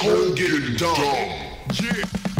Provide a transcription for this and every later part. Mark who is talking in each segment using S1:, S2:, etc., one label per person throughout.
S1: Cold getting dumb. Yeah.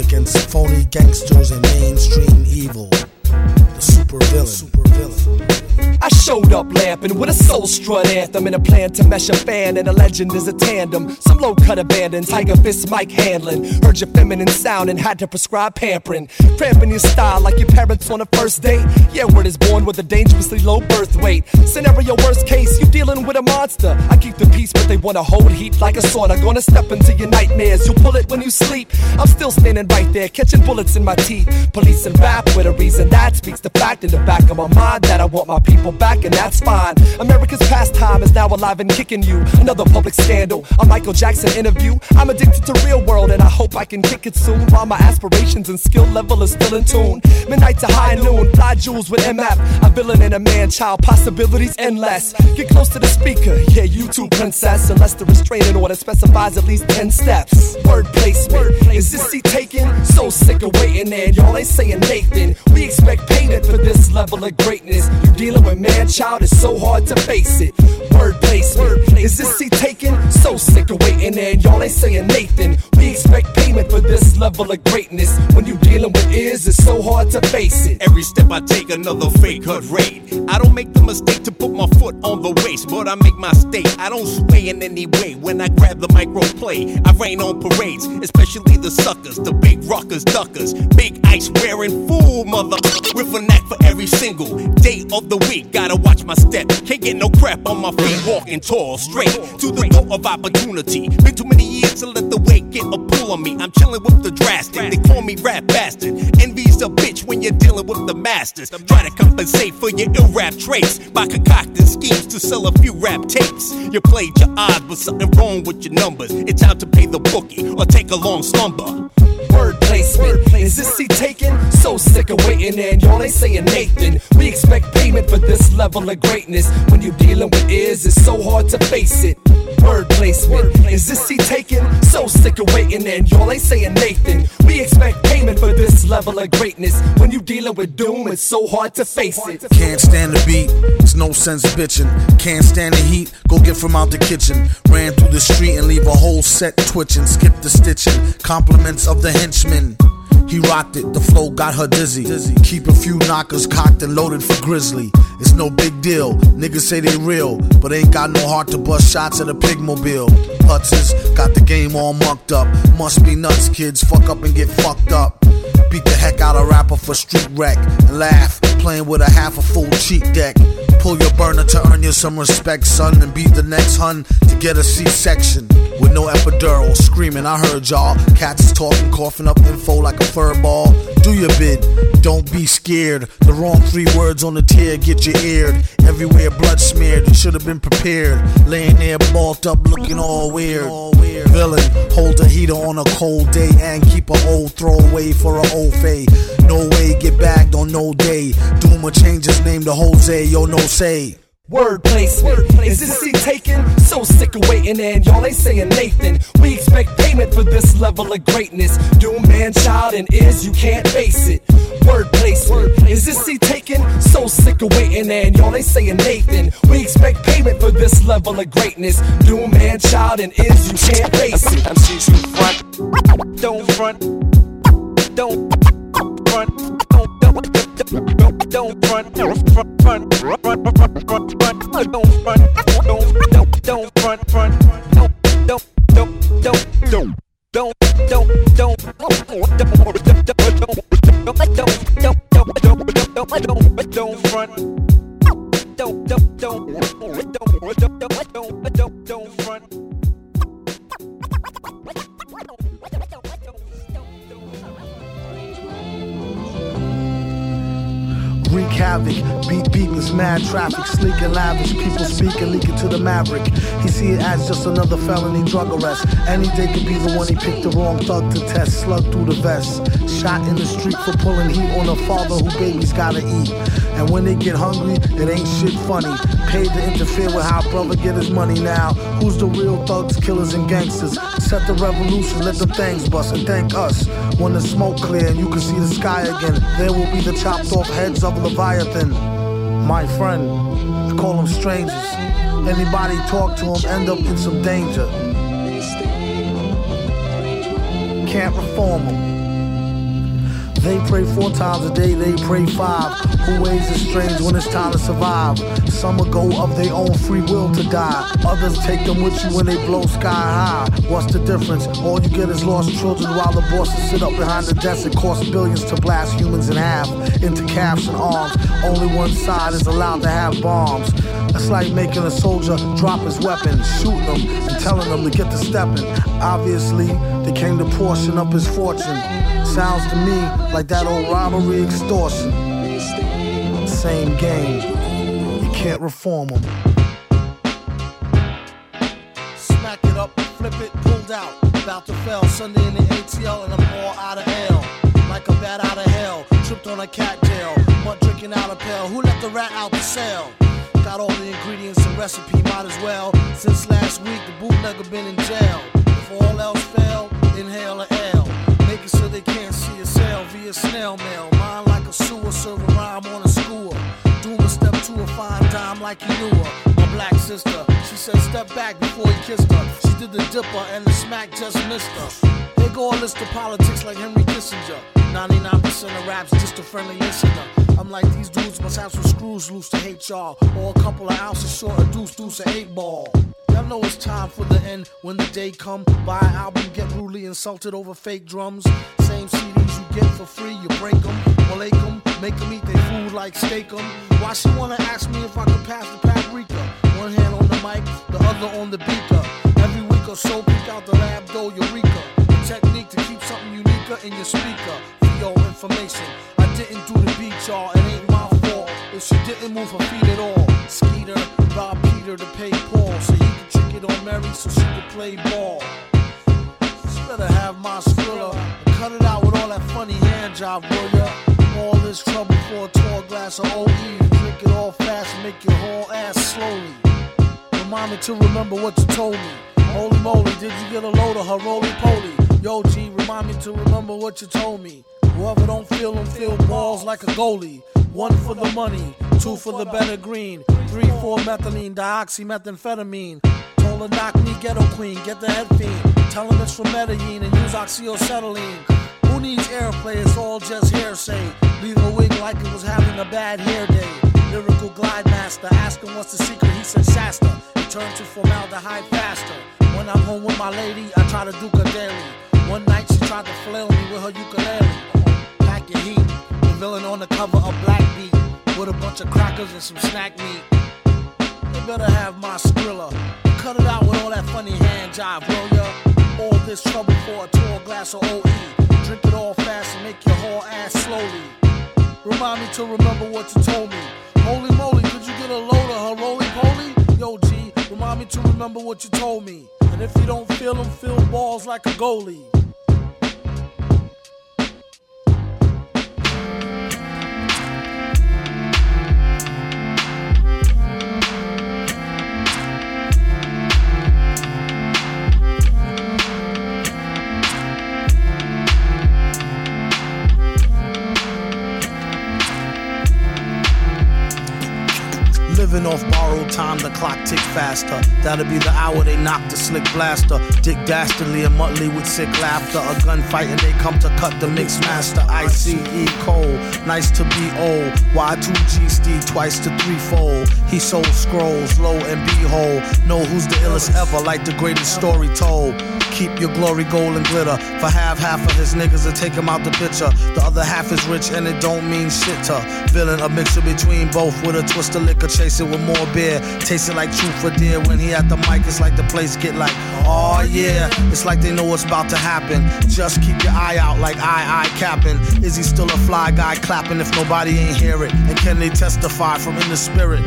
S2: Against phony gangsters and mainstream evil. The super villain. Super villain.
S3: I showed up laughing with a strut anthem and a plan to mesh a fan and a legend is a tandem. Some low cut abandoned, Tiger Fist Mike Handlin. Heard your feminine sound and had to prescribe pampering. Cramping your style like your parents on a first date. Yeah, word is born with a dangerously low birth weight. Scenario worst case, you dealing with a monster. I keep the peace, but they wanna hold heat like a sauna. Gonna step into your nightmares, you'll pull it when you sleep. I'm still standing right there, catching bullets in my teeth. Police and rap with a reason that speaks the fact in the back of my mind that I want my people back, and that's fine. America's pastime is now alive and kicking you. Another public scandal, a Michael Jackson interview. I'm addicted to real world, and I hope I can kick it soon. While my aspirations and skill level is still in tune. Midnight to high noon, fly jewels with MF. A villain and a man child, possibilities endless. Get close to the speaker, yeah, you too, princess. Unless the restraining order specifies at least 10 steps. Word placement, is this seat taken? So sick of waiting, and y'all ain't saying Nathan. We expect payment for this level of greatness. You dealing with man child, it's so hard to face it. Is this seat taken? So sick of waiting, and y'all ain't saying Nathan. We expect payment for this level of greatness. When you dealing with ears, it's so hard to face it.
S4: Every step I take, another fake cut rate. I don't make the mistake to put my foot on the waist, but I make my state. I don't sway in any way when I grab the micro play. I rain on parades, especially the suckers, the big rockers, duckers, big ice wearing fool mother with a knack for every single day of the week. Gotta watch my step, can't get no crap on my feet, walking tall, straight to the door of opportunity. Been too many years to let the weight get a pull on me. I'm chilling with the drastic, they call me rap bastard. Envy's a bitch when you're dealing with the masters. Try to compensate for your ill rap traits by concocting schemes to sell a few rap tapes. You played your odds, but something wrong with your numbers. It's time to pay the bookie or take a long slumber.
S3: Word placement. Is this seat taken? So sick of waiting, and y'all ain't saying Nathan. We expect payment for this level of greatness. When you dealing with ears, it's so hard to face it. Word placement. Is this seat taken? So sick of waiting, and y'all ain't saying Nathan. We expect payment for this level of greatness. When you dealing with doom, it's so hard to face it.
S2: Can't stand the beat, it's no sense bitching. Can't stand the heat, go get from out the kitchen. Ran through the street and leave a whole set twitching. Skip the stitching, compliments of the henchman. He rocked it, the flow got her dizzy. Keep a few knockers cocked and loaded for Grizzly. It's no big deal, niggas say they real, but ain't got no heart to bust shots at a pigmobile. Hutzes got the game all mucked up. Must be nuts, kids, fuck up and get fucked up. Beat the heck out of rapper for street wreck and laugh, playing with a half a full cheat deck. Pull your burner to earn you some respect, son, and beat the next hun to get a C-section. With no epidural, screaming, I heard y'all. Cats talking, coughing up info like a fur ball. Do your bid, don't be scared. The wrong three words on the tear get you eared. Everywhere blood smeared, you should have been prepared. Laying there, balled up, looking all weird. Villain, hold a heater on a cold day and keep a old throwaway for a old fade. No way, no day. Doom will change his name to Jose, yo, no say.
S3: Word placement. Is this seat taken? So sick of waiting, and y'all ain't saying Nathan. We expect payment for this level of greatness. Doom man, child, and is you can't face it. Word placement. Is this seat taken? So sick of waiting, and y'all ain't saying Nathan. We expect payment for this level of greatness. Doom man, child, and is you can't face it.
S5: MCs who front, don't front, don't front, don't don't don't don't front, front front front front front front front, don't front, don't don't don't front front, don't don't don't don't don't. Don't don't don't don't don't don't don't don't front don't don't don't
S6: don't, don't,
S2: wreak havoc. Beat beatless, mad traffic, sleek and lavish. People speak and leak it to the maverick. He see it as just another felony drug arrest. Any day could be the one he picked the wrong thug to test. Slug through the vest. Shot in the street for pulling heat on a father who babies gotta eat. And when they get hungry, it ain't shit funny. Paid to interfere with how brother get his money now. Who's the real thugs, killers, and gangsters? Set the revolution, let the things bust, and thank us. When the smoke clear and you can see the sky again, there will be the chopped off heads of Leviathan. My friend, I call them strangers. Anybody talk to them end up in some danger. Can't reform them. They pray four times a day, they pray five. Who ways is strange when it's time to survive? Some will go of their own free will to die. Others take them with you when they blow sky high. What's the difference? All you get is lost children while the bosses sit up behind the desk. It costs billions to blast humans in half into calves and arms. Only one side is allowed to have bombs. It's like making a soldier drop his weapon, shooting them and telling them to get to stepping. Obviously, they came to portion up his fortune. Sounds to me like that old robbery extortion. Same game. You can't reform them. Smack it up, flip it, pulled out. About to fail. Sunday in the ATL and I'm all out of hell. Like a bat out of hell. Tripped on a cat tail. Mud drinking out a pail. Who let the rat out the cell? Got all the ingredients and recipe, might as well. Since last week, the bootlegger been in jail. If all else fail, inhale a L. It so they can't see a cell via snail mail. Mine like a sewer, serve a rhyme on a skewer. Doom a step to a fine dime like you knew her. My black sister, she said step back before he kissed her. She did the dipper and the smack just missed her. They go a list of politics like Henry Kissinger. 99% of raps just a friendly listener. I'm like these dudes must have some screws loose to hate y'all. Or a couple of ounces short of deuce deuce a eight ball. Y'all know it's time for the end when the day come. Buy an album, get rudely insulted over fake drums. Same CDs you get for free, you break them, malake them, make them eat their food like steak them. Why she wanna ask me if I can pass the paprika? One hand on the mic, the other on the beaker. Every week or so, peek out the lab door, eureka. The technique to keep something unique in your speaker. For your information, I didn't do the beat, y'all. It ain't my if she didn't move her feet at all. Skeeter, Rob Peter to pay Paul so he could trick it on Mary so she could play ball. She better have my and cut it out with all that funny hand job, will ya? All this trouble for a tall glass of OE. Drink it all fast make your whole ass slowly. Remind me to remember what you told me. Holy moly, did you get a load of her roly poly? Yo, G, remind me to remember what you told me. Whoever don't feel them feel balls like a goalie. One for the money, two for the better green, three for methylene, dioxymethamphetamine. Told her knock me ghetto queen, get the head fiend. Tell him it's from Medellin and use oxyacetylene. Who needs airplay? It's all just hearsay. Leave a wig like it was having a bad hair day. Lyrical glide master, ask him what's the secret. He said Shasta. He turned to formaldehyde faster. When I'm home with my lady, I try to duke her daily. One night she tried to flail me with her ukulele. Your heat. The villain on the cover of Black Beat with a bunch of crackers and some snack meat. They better have my skrilla. Cut it out with all that funny hand jive, will ya? All this trouble for a tall glass of OE. Drink it all fast and make your whole ass slowly. Remind me to remember what you told me. Holy moly, could you get a load of her roly poly? Yo, G, remind me to remember what you told me. And if you don't feel them, feel balls like a goalie. Living off borrowed time, the clock tick faster. That'll be the hour they knock the slick blaster. Dick Dastardly and Muttley with sick laughter. A gunfight and they come to cut the mix master. ICE Cole, nice to be old. Y2G Steve twice to threefold. He sold scrolls, low and behold. Know who's the illest ever, like the greatest story told. Keep your glory gold and glitter. For half, half of his niggas to take him out the picture. The other half is rich and it don't mean shit to. Villain, a mixture between both with a twist of liquor, it with more beer. Tasting like truth or dear. When he at the mic, it's like the place get like, oh yeah. It's like they know what's about to happen. Just keep your eye out like I, I capping. Is he still a fly guy clapping if nobody ain't hear it? And can they testify from in the spirit?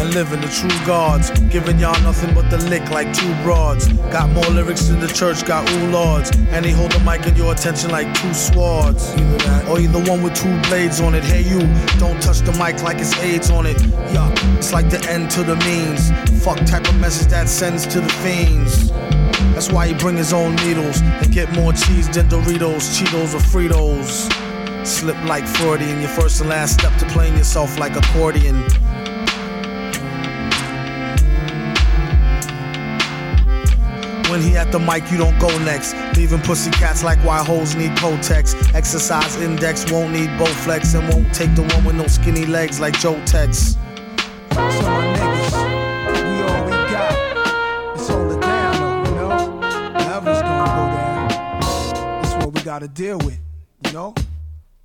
S2: And living the true gods. Giving y'all nothing but the lick like two broads. Got more lyrics than the church got ooh lords. And they hold the mic in your attention like two swords. Either that, or either one with two blades on it. Hey you, don't touch the mic like it's AIDS on it. Yeah, it's like the end to the means. Fuck type of message that sends to the fiends. That's why he bring his own needles and get more cheese than Doritos, Cheetos, or Fritos. Slip like Freudian, your first and last step to playing yourself like accordion. When he at the mic, you don't go next. Leaving pussy cats like why hoes need Kotex. Exercise index won't need Bowflex and won't take the one with no skinny legs like Joe Tex.
S7: So my niggas, we all we got. Let's hold it down though, you know? Whatever's gonna go down. That's what we gotta deal with, you know?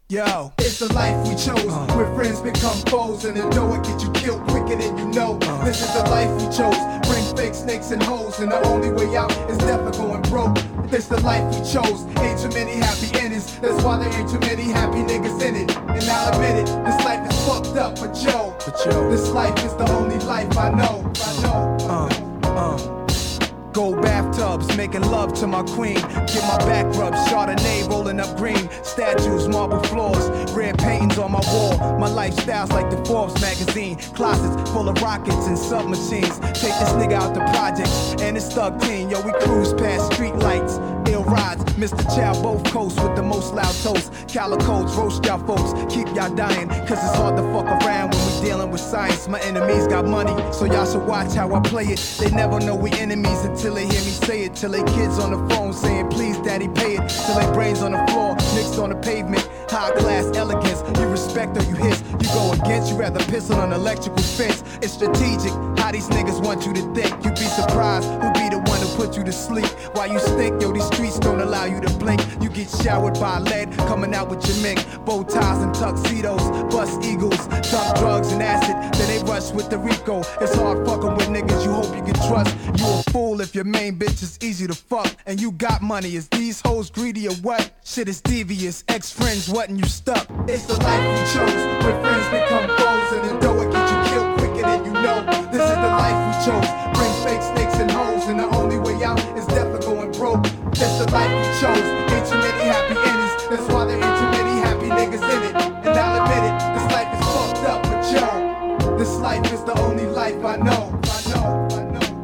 S7: Yo,
S8: It's the life we chose, uh. where friends become foes, and the it get you killed quicker than you know. Uh. This is the life we chose. Fake snakes and hoes, and the only way out is never going broke. But this the life we chose. Ain't too many happy endings. That's why there ain't too many happy niggas in it. And I'll admit it, this life is fucked up, but yo,
S7: yo.
S8: this life is the only life I know. I know.
S7: Gold bathtubs, making love to my queen. Get my back rubbed, Chardonnay rolling up green. Statues, marble floors, red paintings on my wall. My lifestyle's like the Forbes magazine. Closets full of rockets and submachines. Take this nigga out the projects and it's thug team. Yo, we cruise past street lights. Ill rides, Mr. Chow, both coasts with the most loud toast. Calicos, roast y'all folks, keep y'all dying. Cause it's hard to fuck around when we dealing with science. My enemies got money, so y'all should watch how I play it. They never know we enemies until they hear me say it. Till they kids on the phone saying, please, daddy, pay it. Till they brains on the floor, mixed on the pavement. High class elegance, you respect or you hiss. You go against, you rather piss on an electrical fence. It's strategic, how these niggas want you to think. You'd be surprised who be the put you to sleep. While you stink, yo, these streets don't allow you to blink. You get showered by lead, coming out with your mink. Bow ties and tuxedos, bust eagles, dump drugs and acid. Then they rush with the Rico. It's hard fucking with niggas you hope you can trust. You a fool if your main bitch is easy to fuck. And you got money. Is these hoes greedy or what? Shit is devious. Ex friends, what and you stuck.
S8: It's the life we chose, where friends become foes, and the dough it get you killed quicker than you know. This is the life we chose. Bring fake snakes and hoes, life we chose. Ain't too many happy endings. That's why there ain't too many happy niggas in it. And I'll admit it, this life is fucked up, but yo, this life is the only life I know.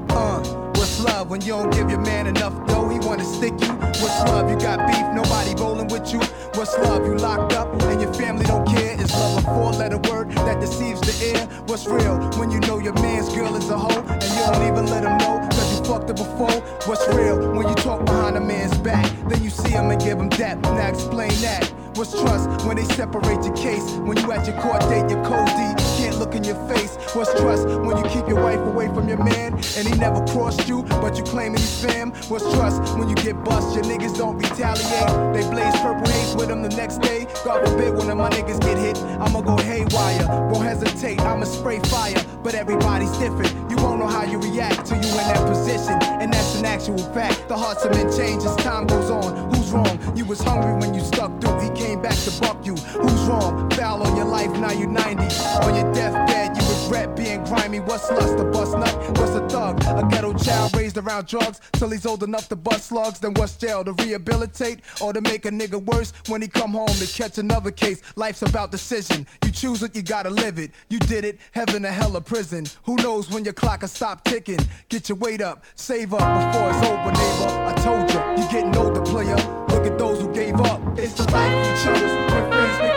S7: Uh, what's love when you don't give your man enough dough? He wanna stick you. What's love? You got beef, nobody rolling with you. What's love? You locked up and your family don't care. Is love a four-letter word that deceives the ear? What's real when you know your man's girl is a hoe and you don't even let him know? Fucked her before. What's real when you talk behind a man's back? Then you see him and give him that. Now explain that. What's trust when they separate your case? When you at your court date, your code D can't look in your face. What's trust when you keep your wife away from your man and he never crossed you, but you claiming he's fam? What's trust when you get bust? Your niggas don't retaliate. They blaze purple haze with them the next day. God forbid one of my niggas get hit, I'ma go haywire. Won't hesitate, I'ma spray fire. But everybody's different. You won't know how you react till you in that position, and that's an actual fact. The hearts of men change as time goes on. Who's wrong? You was hungry when you stuck through. He came back to buck you. Who's wrong? Foul on your life, now you 90. On your deathbed, you regret being grimy. What's lust? A bust nut? What's a thug? A ghetto child raised around drugs till he's old enough to bust slugs. Then what's jail? To rehabilitate or to make a nigga worse when he come home to catch another case? Life's about decision. You choose it, you gotta live it. You did it, heaven or hell or prison. Who knows when your clock will stop ticking? Get your weight up, save up before it's over, neighbor. I told you, you're getting older, player. Look at those who gave up.
S8: It's the life we chose. Where friends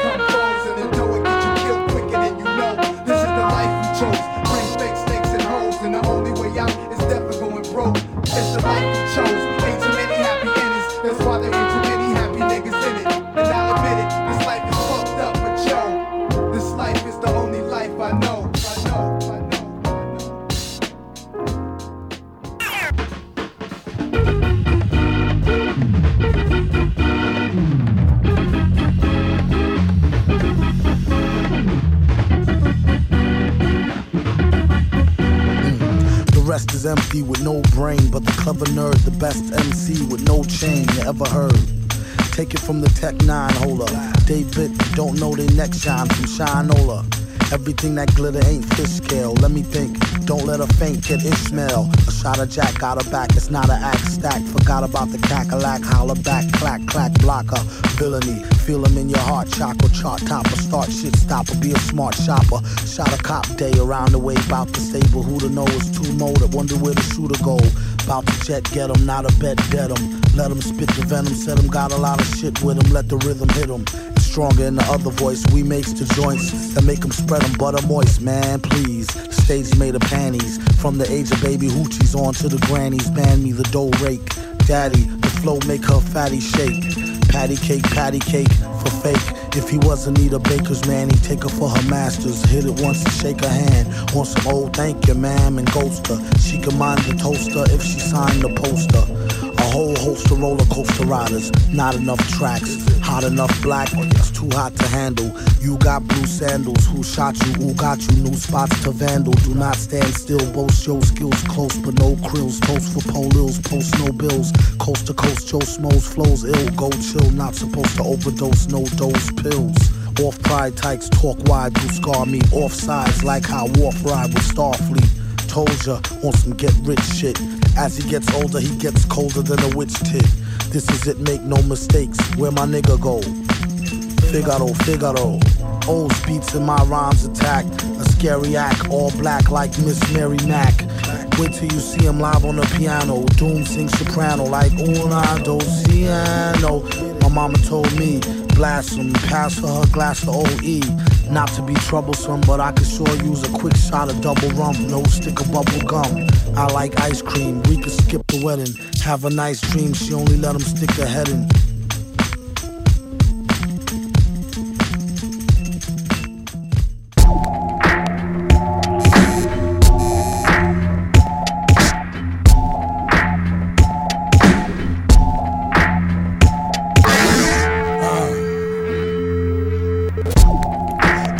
S2: ever heard. Take it from the Tech 9 holder. David don't know they next shine from Shinola. Everything that glitter ain't fish scale. Let me think. Don't let her faint, kid Ishmael. A shot of Jack got her back. It's not an act stack. Forgot about the cackalack. Holler back, clack, clack, blocker. Villainy. Feel him in your heart. Chakra, chart topper. Start shit stopper. Be a smart shopper. Shot a cop day around the way. Bout the stable. Who to know is too motor. Wonder where the shooter go. Bout to jet, get him. Not a bet, dead him. Let him spit the venom. Said him got a lot of shit with him. Let the rhythm hit him. It's stronger in the other voice. We makes the joints that make him spread them butter moist, man. Please. The stage made of panties. From the age of baby hoochies on to the grannies. Man me the dough rake. Daddy, the flow make her fatty shake. Patty cake, patty cake for fake. If he was Anita Baker's man, he'd take her for her masters. Hit it once and shake her hand. Want some old thank you, ma'am, and ghost her. She can mind the toaster if she signed the poster. A whole host of roller coaster riders. Not enough tracks. Hot enough black, or it's too hot to handle. You got blue sandals. Who shot you? Who got you? New spots to vandal. Do not stand still. Boast your skills close, but no krills. Toast for polils. Post no bills. Coast to coast, Joe Smoes flows ill. Go chill. Not supposed to overdose. No dose pills. Off pride tykes talk wide, do scar me. Off sides like how Worf ride with Starfleet. Told ya on some get rich shit. As he gets older, he gets colder than a witch tit. This is it, make no mistakes. Where my nigga go? Figaro, Figaro. O's beats in my rhymes attack. A scary act, all black like Miss Mary Mack. Wait till you see him live on the piano. Doom sings soprano like una dos piano. My mama told me, blast him, pass her her glass of OE. Not to be troublesome, but I could sure use a quick shot of double rum, no stick of bubble gum. I like ice cream, we could skip the wedding. Have a nice dream, she only let him stick her head in.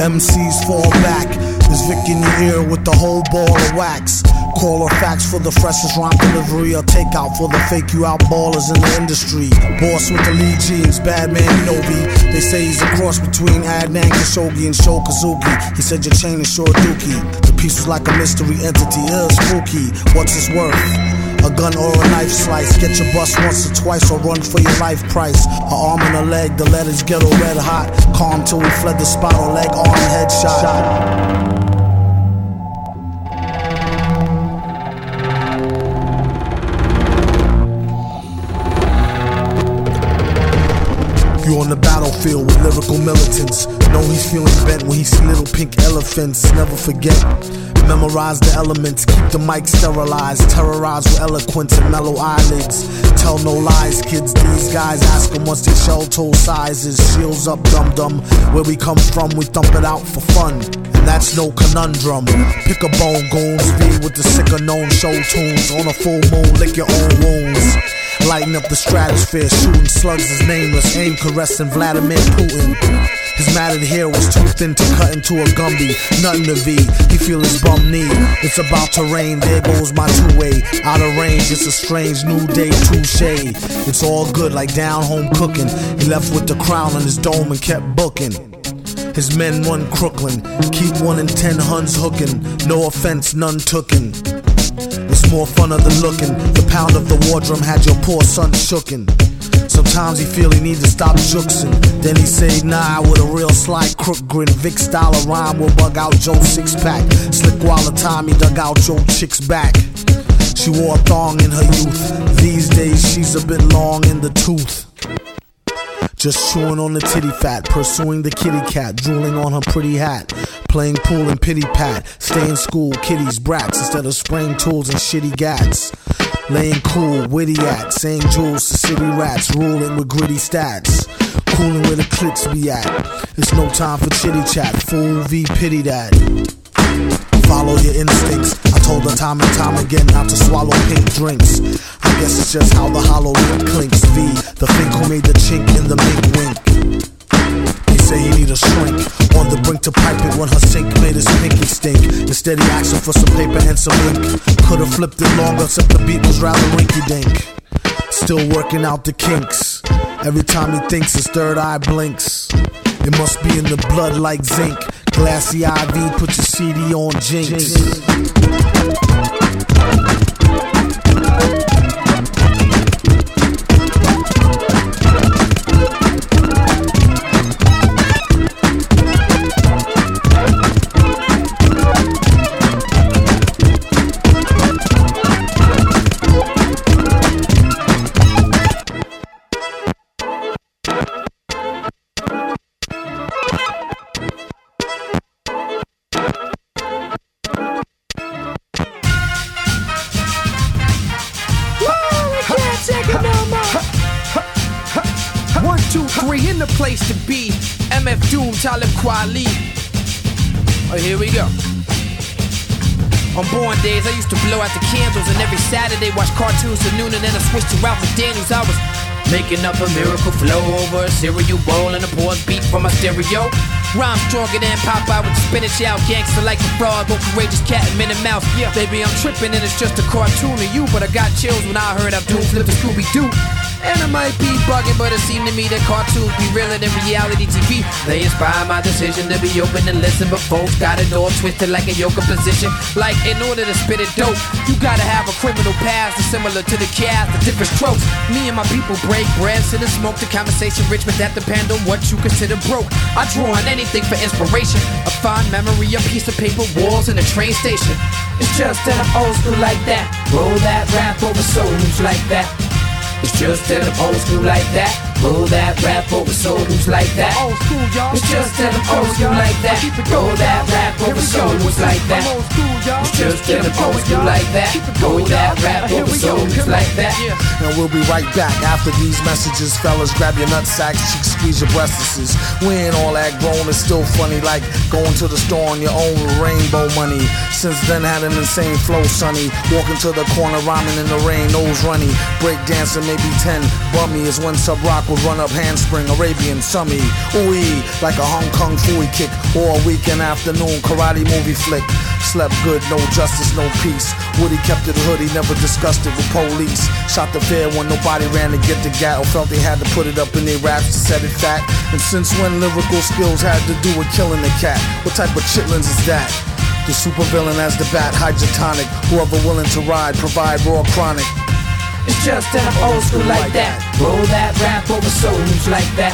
S2: MCs fall back. There's Vic in your ear with the whole ball of wax? Call or fax for the freshest rhyme delivery or takeout for the fake you out ballers in the industry. Boss with the lead jeans, bad man Nobi. They say he's a cross between Adnan Khashoggi and Sho. He said your chain is short dookie. The piece was like a mystery entity, ill spooky. What's his worth? A gun or a knife slice. Get your bus once or twice or run for your life price. A arm and a leg, the letters get ghetto red hot. Calm till we fled the spot or leg arm headshot. Feeling bent when he see little pink elephants. Never forget. Memorize the elements, keep the mic sterilized, terrorize with eloquence and mellow eyelids. Tell no lies, kids. These guys ask them what's their shell toe sizes. Shields up, dum dum. Where we come from, we thump it out for fun. And that's no conundrum. Pick a bone, goons, be with the sicker known show tunes. On a full moon, lick your own wounds. Lighting up the stratosphere, shooting slugs is nameless. Aim caressing Vladimir Putin. His matted hair was too thin to cut into a Gumby. Nothing to V, he feel his bum knee. It's about to rain, there goes my two way. Out of range, it's a strange new day, touche. It's all good like down home cooking. He left with the crown on his dome and kept booking. His men run Crooklyn, keep one in ten Huns hooking. No offense, none tooken. It's more funner than lookin', The pound of the war drum had your poor son shooken. Sometimes he feel he need to stop jooksing. Then he say nah with a real sly crook grin. Vic style of rhyme will bug out Joe's six pack. Slick while the time he dug out Joe chick's back. She wore a thong in her youth. These days she's a bit long in the tooth. Just chewing on the titty fat, pursuing the kitty cat, drooling on her pretty hat. Playing pool and pity pat, stay in school, kitties, brats, instead of spraying tools and shitty gats. Laying cool, witty at, saying jewels to city rats, ruling with gritty stats. Cooling where the clips be at. It's no time for chitty chat, fool v pity that. Follow your instincts. I told her time and time again not to swallow pink drinks. I guess it's just how the hollow lip clinks. V, the fink who made the chink in the mink wink. Say he need a shrink. On the brink to pipe it when her sink made his pinky stink. Instead, he asked for some paper and some ink. Could've flipped it longer, except the beat was rather rinky dink. Still working out the kinks. Every time he thinks, his third eye blinks. It must be in the blood like zinc. Glassy IV, put your CD on Jinx.
S6: One, in the place to be. MF Doom, Talib Kweli. Oh, here we go. On born days, I used to blow out the candles, and every Saturday watch cartoons till noon, and then I switched to Ralph McDaniels. I was making up a miracle flow over a cereal bowl and a pause beat from my stereo. Rhyme stronger than Popeye with the spinach out, gangster like a frog, but courageous cat and Minute Mouse. Yeah, baby, I'm tripping, and it's just a cartoon of you, but I got chills when I heard Abdul flip the Scooby Doo. And I might be bugging, but it seemed to me that cartoons be realer than reality TV. They inspire my decision to be open and listen, but folks got it all twisted like a yoga position. Like, in order to spit it dope, you gotta have a criminal past that's similar to the cast, the different strokes. Me and my people break bread, sit and smoke the conversation rich, but that depend on what you consider broke. I draw on anything for inspiration, a fond memory, a piece of paper, walls, and a train station. It's just that I'm old school like that. Roll that rap over souls like that. It's just that I'm old school like that. Roll that rap over souls like that.
S7: Old school, y'all.
S6: It's just that I'm old school like that. Roll that rap over souls like that.
S7: I'm old school, y'all.
S6: It's just that
S7: Keep it
S6: I'm old school
S7: y'all.
S6: like that.
S7: Keep it
S6: Roll that rap over
S7: we go.
S6: like that.
S7: Yeah.
S2: And we'll be right back after these messages. Fellas, grab your nut sacks, cheeks, squeeze your breasts. We ain't all that grown, it's still funny. Like going to the store on your own with rainbow money. Since then, had an insane flow, sonny. Walking to the corner, rhyming in the rain, nose runny. Break dancing, maybe 10. Bummy is when Sub Rock run up handspring, Arabian summy. Ooh, like a Hong Kong Phooey kick. Or a weekend afternoon karate movie flick. Slept good, no justice, no peace. Woody kept it hood, he never discussed it with police. Shot the fair when nobody ran to get the gat or felt they had to put it up in their raps to set it fat. And since when lyrical skills had to do with killing the cat? What type of chitlins is that? The supervillain as the bat, hydrotonic. Whoever willing to ride, provide raw chronic.
S6: It's just that I'm old school like that. Roll that rap over souls like that.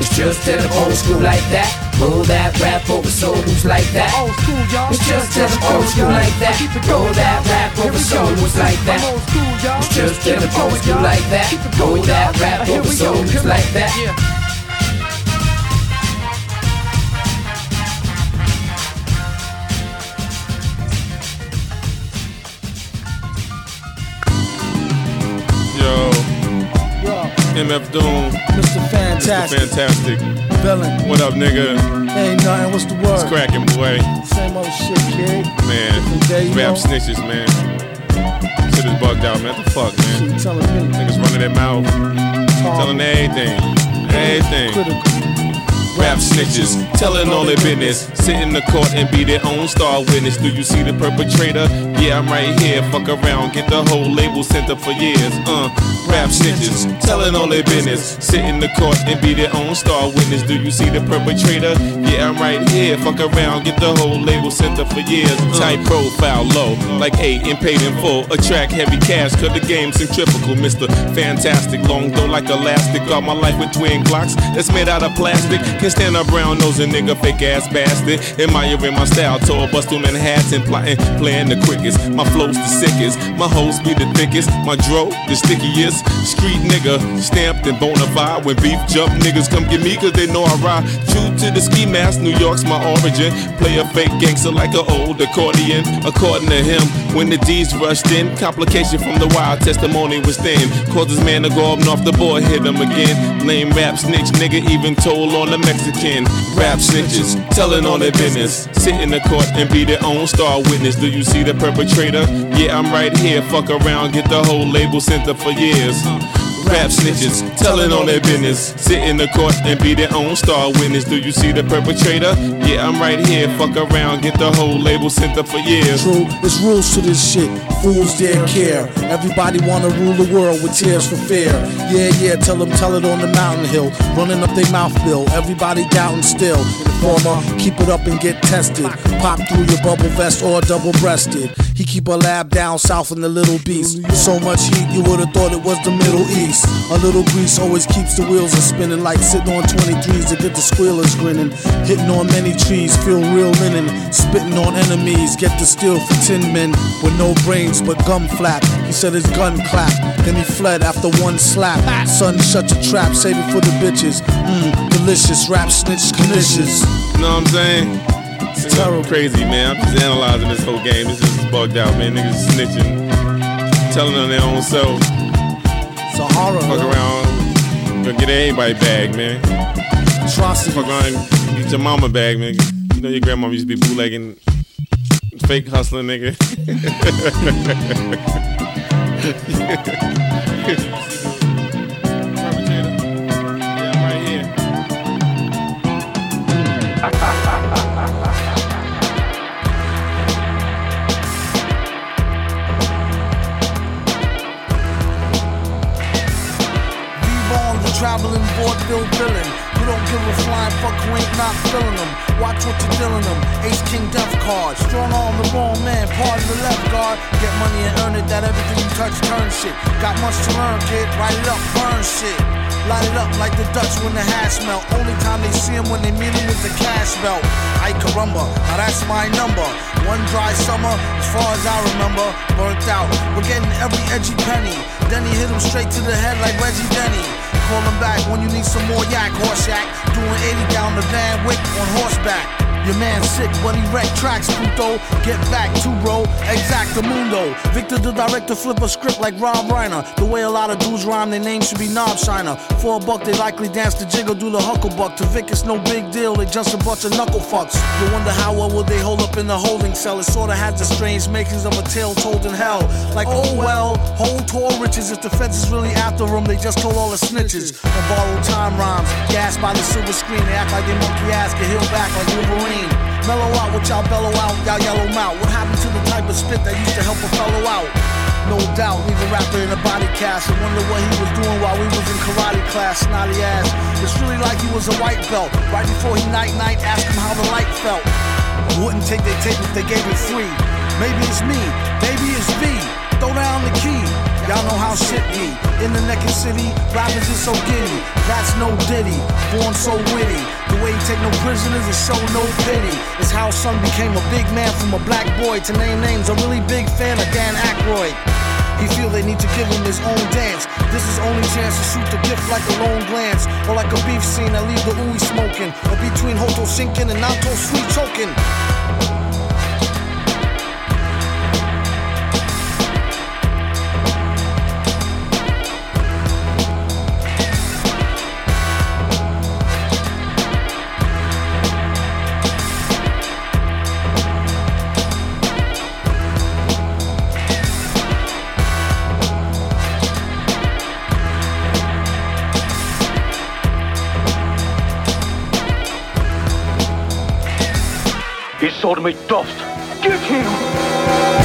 S6: It's just that I'm old school like that. Roll that rap over souls like that.
S7: Old school, y'all.
S6: It's just that I'm old school like that. Roll that rap over souls like that.
S7: Old school, y'all.
S6: It's just that I'm old school like that. Roll that rap over souls like that.
S9: MF Doom,
S2: Mr.
S9: Mr.
S2: Fantastic,
S9: Fantastic.
S2: villain.
S9: What up, nigga?
S2: Ain't nothing, what's the word?
S9: It's cracking, boy.
S2: Same old shit, kid.
S9: Man,
S2: you
S9: rap
S2: go.
S9: snitches, man. Shit is bugged out, man. What the fuck, man?
S2: you telling me.
S9: Niggas running their mouth, telling everything, everything.
S2: Critical.
S9: Rap snitches, telling all their business. Sit in the court and be their own star witness. Do you see the perpetrator? Yeah, I'm right here. Fuck around, get the whole label sent up for years. Uh, rap snitches, telling all their business. Sit in the court and be their own star witness. Do you see the perpetrator? Yeah, I'm right here. Fuck around, get the whole label sent up for years. Uh, Tight profile, low, like eight and paid in full. Attract heavy cash, cause the game's centrifugal. Mr. Fantastic, long though like elastic. Got my life with twin Glocks that's made out of plastic. Can't stand a brown nosing nigga, fake ass bastard. Admiring my ear in my style, tour bust through Manhattan, plotting, playing the quickest. My flow's the sickest, my hoes be the thickest. My dro, the stickiest. Street nigga, stamped and bona fide. When beef jump, niggas come get me cause they know I ride. True to the ski mask, New York's my origin. Play a fake gangster like an old accordion. According to him, when the D's rushed in, complication from the wild testimony was thin. Caused his man to go up north the boy, hit him again. Lame rap snitch, nigga, even told on the Mexican. Rap snitches, telling all their business. Sit in the court and be their own star witness. Do you see the perpetrator? Yeah, I'm right here. Fuck around, get the whole label sent up for years. Rap snitches, telling on their business. Sit in the court and be their own star witness. Do you see the perpetrator? Yeah, I'm right here. Fuck around, get the whole label sent up for years.
S2: True, there's rules to this shit. Fools dare care. Everybody wanna rule the world with tears for fear. Yeah, yeah, tell them, tell it on the mountain hill. Running up their mouth bill. Everybody doubting still. Informer, keep it up and get tested. Pop through your bubble vest or double breasted. He keep a lab down south in the Little Beast. So much heat, you would've thought it was the Middle East. A little grease always keeps the wheels a spinning like sitting on 23s to get the squealers grinning. Hitting on many trees, feel real linen. Spitting on enemies, get the steel for tin men with no brains but gum flap. He said his gun clapped, then he fled after one slap. Son, shut your trap, save it for the bitches. Mmm, delicious, rap snitch, delicious.
S9: You know what I'm saying? It's terrible. crazy, man. I'm just analyzing this whole game. This is bugged out, man. Niggas snitching, telling on their own self.
S2: It's a horror.
S9: Fuck around, gonna get anybody bag, man.
S2: Atrocity.
S9: Fuck around, get your mama bag, man. You know your grandma used to be bootlegging, fake hustling, nigga.
S2: traveling vaudeville villain. Who don't give a flying fuck who ain't not feeling them. Watch what you're dealing them. Ace King Death card. Strong arm the wrong man. Pardon the left guard. Get money and earn it. That everything you touch turn shit. Got much to learn, kid. Write it up, burn shit. Light it up like the Dutch when the hash melt. Only time they see him when they meet him with the cash belt. I carumba, now that's my number. One dry summer, as far as I remember, burnt out. We're getting every edgy penny. Then he hit him straight to the head like Reggie Denny. Call him back when you need some more yak, horse yak. Doing 80 down the Van Wyck on horseback. Your man sick, but he wrecked tracks, puto. Get back to bro, exact the mundo. Victor the director flip a script like Rob Reiner. The way a lot of dudes rhyme, their name should be Knob Shiner. For a buck, they likely dance the jiggle, do the hucklebuck. To Vic, it's no big deal, they just a bunch of knuckle fucks. You wonder how well they hold up in the holding cell? It sorta has the strange makings of a tale told in hell. Like, oh well, hold tall riches. If the feds is really after them, they just told all the snitches. On borrowed time rhymes, gassed by the silver screen. They act like they monkey ass, get healed back like Wolverine. Mellow out what y'all bellow out, y'all yellow mouth. What happened to the type of spit that used to help a fellow out? No doubt, leave a rapper in a body cast and wonder what he was doing while we was in karate class. Snotty ass. It's really like he was a white belt. Right before he night night, ask him how the light felt. Wouldn't take their tape if they gave it free. Maybe it's me, maybe it's V. Throw down the key. Y'all know how shit be. In the neck naked city, rappers is so giddy. That's no ditty, born so witty. The way he take no prisoners and show no pity. It's how son became a big man from a black boy. To name names, a really big fan of Dan Aykroyd. He feel they need to give him his own dance. This is only chance to shoot the gift like a lone glance, or like a beef scene that leave the ooey smoking, or between Hoto sinking and Nato sweet choking.
S10: Sold me dust. Get him!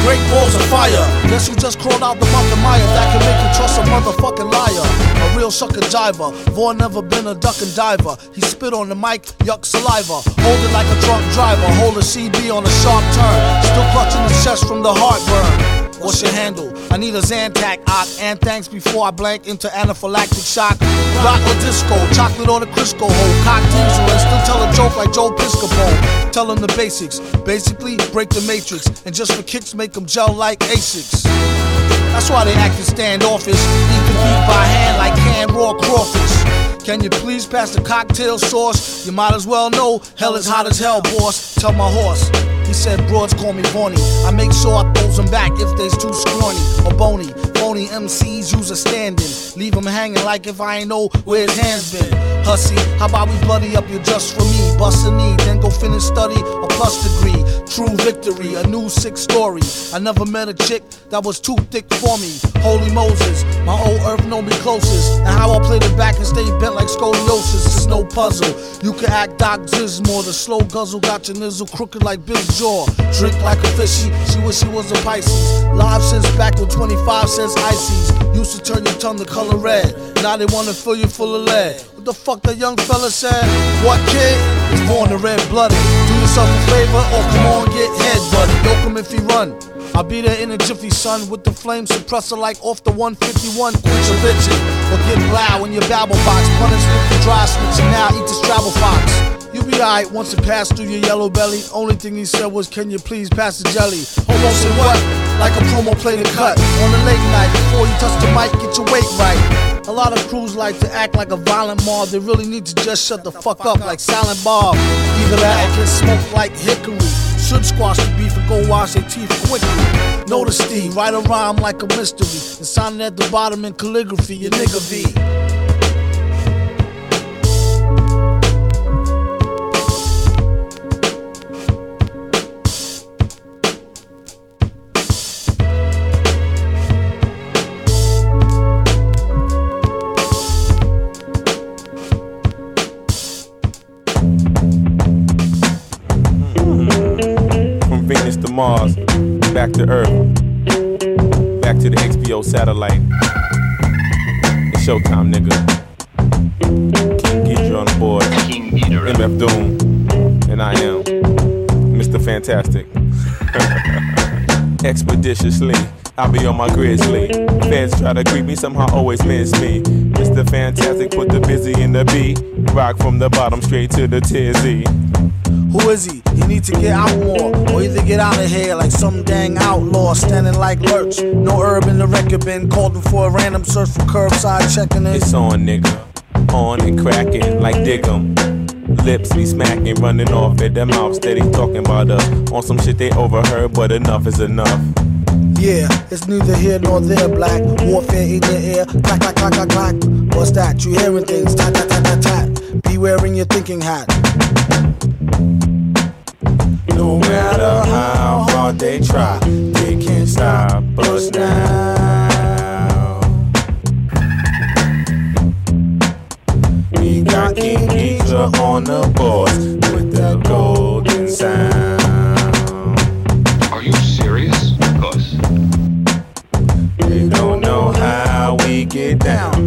S2: Great balls of fire. Guess who just crawled out the Mother Maya that can make you trust a motherfucking liar? A real sucker jiver. Vaughn never been a duck and diver. He spit on the mic, yuck saliva. Hold it like a drunk driver. Hold a CB on a sharp turn. Still clutching his chest from the heartburn. What's your handle? I need a Zantac, Ock, and thanks before I blank into anaphylactic shock. Rock a disco, chocolate on a Crisco hole, cocktails diesel, and like Joe Piscopo. Tell them the basics, basically break the matrix, and just for kicks make them gel like Asics. That's why they acting standoffish, eat the beat by hand like canned raw crawfish. Can you please pass the cocktail sauce? You might as well know hell is hot as hell, boss. Tell my horse. He said broads call me Bonnie. I make sure I throws them back if they's too scrawny or bony. Phony MCs use a standing. Leave him hanging like if I ain't know where his hands been. Hussy, how about we bloody up your just for me? Bust a knee, then go finish study a plus degree. True victory, a new sick story. I never met a chick that was too thick for me. Holy Moses, my old earth know me closest. And how I play the back and stay bent like scoliosis, it's no puzzle. You can act Doc Dismal, the slow guzzle got your nizzle crooked like Big Jaw. Drink like a fishy, she wish she was a Pisces. Live since back when 25 cents ices. Used to turn your tongue the color red. Now they wanna fill you full of lead. What the fuck that young fella said? What kid? Was born a red blooded. Do yourself a favor or come on get head buddy. Yoke him if he run. I'll be there in a jiffy, son, with the flame suppressor like off the 151. Quench a bitchin', or get loud in your babble box. With the dry snitching now, eat this travel fox. You be alright once it passed through your yellow belly. Only thing he said was, Can you please pass the jelly? Almost said what? Like a promo play to cut on a late night. Before you touch the mic, get your weight right. A lot of crews like to act like a violent mob. They really need to just shut the fuck up like Silent Bob. Either that or get smoked like hickory. Should squash the beef and go wash their teeth quickly. Notice the write a rhyme like a mystery. And sign it at the bottom in calligraphy, your nigga V.
S9: Mars, back to Earth, back to the XPO satellite. It's showtime, nigga. King Geedorah on the board. MF Doom. And I am Mr. Fantastic. Expeditiously, I'll be on my grizzly. Feds try to greet me, somehow always miss me. Mr. Fantastic, put the busy in the beat. Rock from the bottom straight to the tizzy.
S2: Who is he? He need to get out more, or either get out of here like some dang outlaw standing like lurch. No herb in the record bin, called him for a random search for curbside checking in.
S9: It's on, nigga. On and cracking like Diggum. Lips be smacking, running off at their mouth, steady talking about us. On some shit they overheard, but enough is enough.
S2: Yeah, it's neither here nor there, black. Warfare in your ear, clack, clack, clack, clack, clack. What's that? You hearing things, tat, tat, tat, tat, tat. Be wearing your thinking hat.
S9: No matter how hard they try, they can't stop us now. We got King on the board with the golden sound.
S11: Are you serious? Cause
S9: They don't know how we get down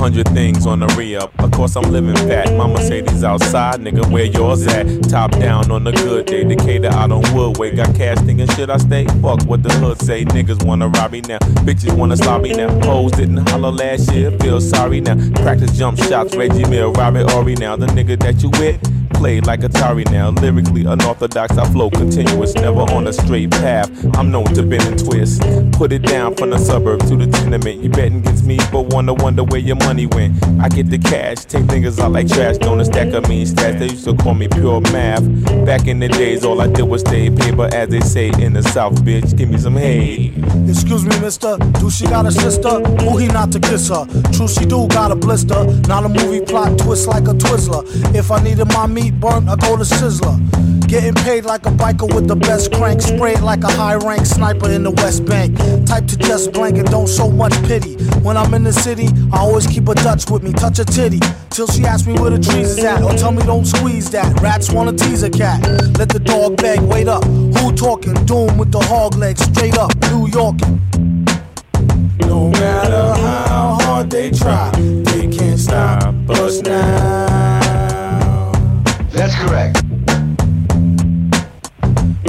S9: hundred things on the re-up. Of course I'm living fat. My Mercedes outside, nigga, where yours at? Top down on a good day. Decatur out on Woodway. Got cash thinking should I stay? Fuck what the hood say. Niggas wanna rob me now. Bitches wanna stop me now. Hoes didn't holler last year. Feel sorry now. Practice jump shots. Reggie Mill, Robert Horry now. The nigga that you with? Played like Atari now. Lyrically unorthodox, I flow continuous, never on a straight path. I'm known to bend and twist. Put it down from the suburb to the tenement. You betting against me, but wanna wonder where your money went. I get the cash, take niggas out like trash, don't a stack of mean stats. They used to call me pure math. Back in the days, all I did was stay paper, as they say in the South, bitch. Give me some hay.
S2: Excuse me, mister. Do she got a sister? Who he not to kiss her? True, she do got a blister. Not a movie plot twist like a Twizzler. If I needed my meat burnt, I go to Sizzler. Getting paid like a biker with the best crank. Sprayed like a high rank sniper in the West Bank. Type to just blank and don't show much pity. When I'm in the city, I always keep a Dutch with me. Touch a titty. Till she asks me where the trees is at. Or tell me don't squeeze that. Rats wanna tease a cat. Let the dog beg, wait up. Who talking? Doom with the hog legs. Straight up, New Yorkin'.
S9: No matter how hard they try, they can't stop us now.
S11: That's correct.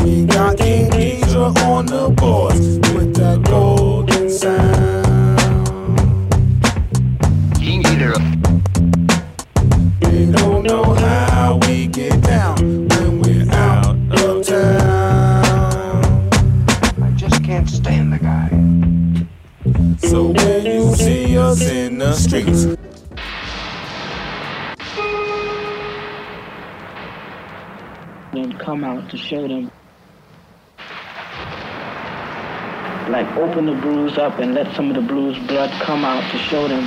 S9: We got King Geedorah on the boards with that golden sound.
S11: King Eater.
S9: They don't know how we get down when we're out of town.
S11: I just can't stand the guy.
S9: So when you see us in the streets,
S12: then come out to show them. Like open the bruise up and let some of the bruise blood come out to show them.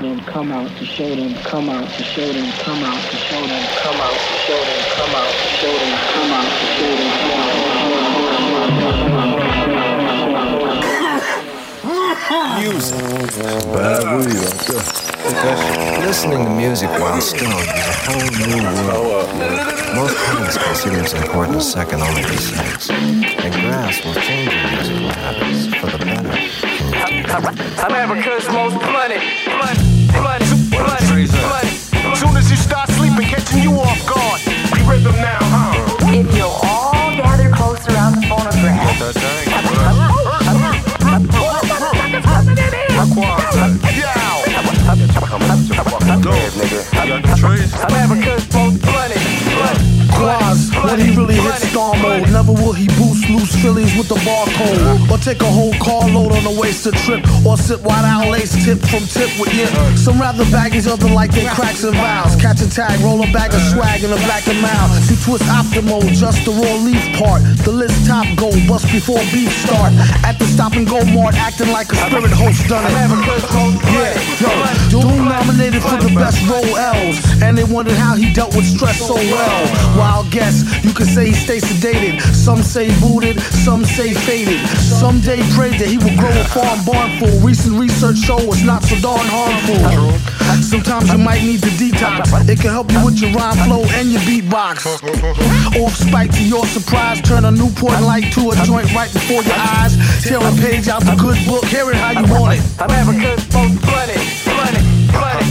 S12: Them come out to show them come out to show them come out to show them come out to show them come out to show them come out to show them
S13: Music. Listening to music while stoned is a whole new world. Most parents consider it important as second only to sex. And grass will change your musical habits for the better.
S14: America's most money, money, money, money, money.
S2: Barcode. Or take a carload a trip. Or sit wide out lace tip from tip with yip. Some rather baggies, other like they cracks and vows. Catch a tag, roll a bag of swag in a black and mouth. You twist optimal, just the raw leaf part. The list top go, bust before beef start. At the stop and go mart, acting like a spirit host done it. Yeah, yo, Doom nominated for the best role L's. And they wondered how he dealt with stress so well. Wild guess, you could say he stay sedated. Some say booted, some say faded. Someday prayed that he will grow a barn full. Recent research show it's not so darn harmful. Sometimes you might need to detox. It can help you with your rhyme flow and your beatbox. Off spike to your surprise, turn a Newport light to a joint right before your eyes. Tear a page out the good book, hear it how you want it.
S14: America's most money, money, money.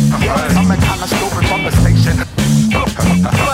S14: I'm a kind of stupid from the station.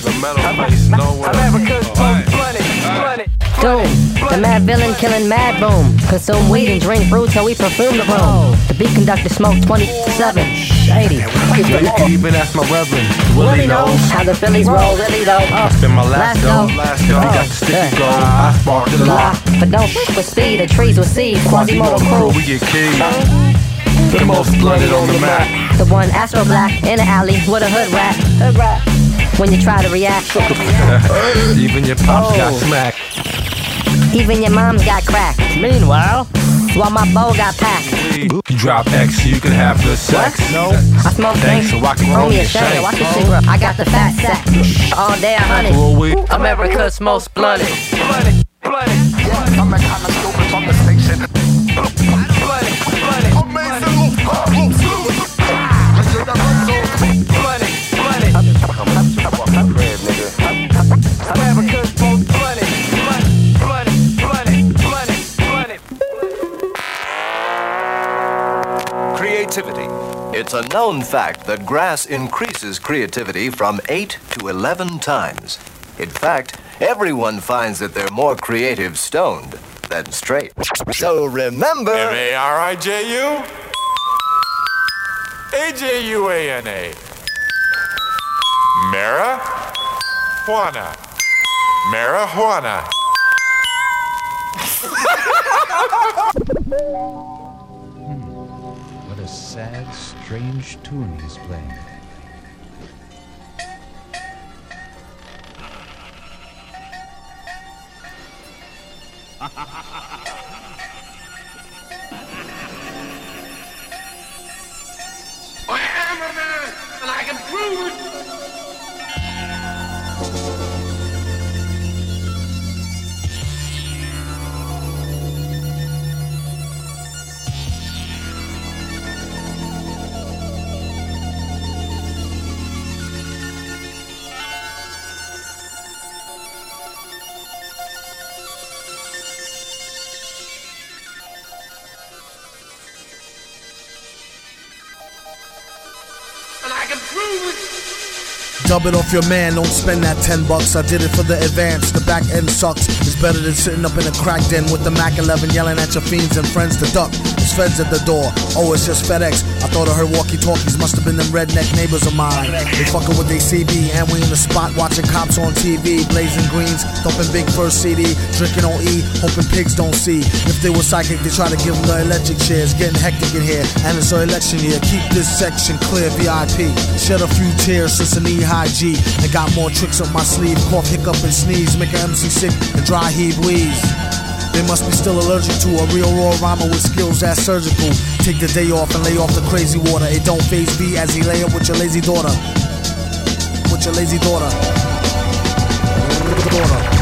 S9: nigga metal face nowhere.
S14: America's most money, money.
S15: Doom, the mad villain killing mad boom. Consume weed and drink brew till we perfume the room. The beat conductor smoke 27. Shady.
S9: Yeah, you can even ask my reverend. Willie knows.
S15: How the Phillies roll really though. Oh,
S9: Spin my last
S15: go.
S9: dough. Last dough. He got the sticky oh, gold. I sparked the
S15: Lie,
S9: lot.
S15: but don't f with speed. The trees will see. Quasimoto
S9: Quasimoto crew,
S15: crew.
S9: we get keyed. The most blooded on the map.
S15: The one Astro Black in the alley with a hood rat. Hood rat. When you try to react,
S9: Even your pops got
S15: Oh.
S9: smacked.
S15: even your mom's got cracked. Meanwhile, while my bow got packed.
S9: You drop X, you can have the sex. No.
S15: I smoke
S9: Thanks,
S15: drinks,
S9: so I can
S15: roll
S9: roll
S15: me
S9: me
S15: a
S9: a
S15: shade,
S9: shade.
S15: watch the shit. I got the fat sack, all day a hundred.
S9: Roll weed.
S15: America's most blunted.
S14: Money, money. I'm a kind of
S13: It's a known fact that grass increases creativity from 8 to 11 times. In fact, everyone finds that they're more creative stoned than straight. So remember.
S16: M A R I J U A J U A N A. Marijuana. Marijuana.
S17: Hmm, what a sad, strange tune he's playing.
S14: I am a man, and I can prove it.
S2: Dub it off your man, don't spend that 10 bucks. I did it for the advance. The back end sucks. It's better than sitting up in a crack den with the Mac 11 yelling at your fiends and friends to duck. Police feds at the door. Oh, it's just FedEx. I thought I heard walkie talkies, must have been them redneck neighbors of mine. They fucking with they CB, and we in the spot watching cops on TV, blazing greens, thumping big first CD, drinking on E, hoping pigs don't see. If they were psychic, they try to give them the electric chairs. Getting hectic in here, and it's our election year. Keep this section clear, VIP. Shed a few tears since an E high G, and got more tricks up my sleeve. Cough, hiccup, and sneeze, make an MC sick and dry heave wheeze. They must be still allergic to a real raw rhymer with skills that's surgical. Take the day off and lay off the crazy water. It don't phase me as he lay up with your lazy daughter. With your lazy daughter. daughter.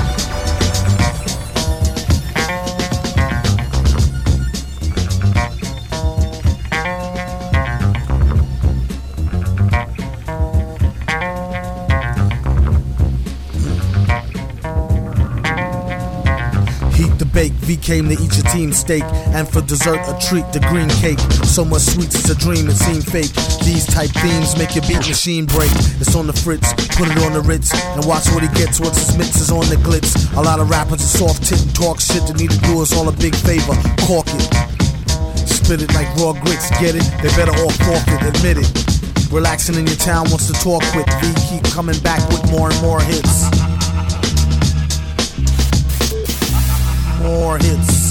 S2: The V came to eat your team steak. And for dessert, a treat, the green cake. So much sweets, it's a dream, it seemed fake. These type themes make your beat machine break. It's on the fritz, put it on the ritz, and watch what he gets once his mix is on the glitz. A lot of rappers are soft tit and talk shit that need to do us all a big favor. Cork it. Spit it like raw grits, get it? They better all forfeit, admit it. Relaxing in your town wants to talk with. V keep coming back with more and more hits. More hits.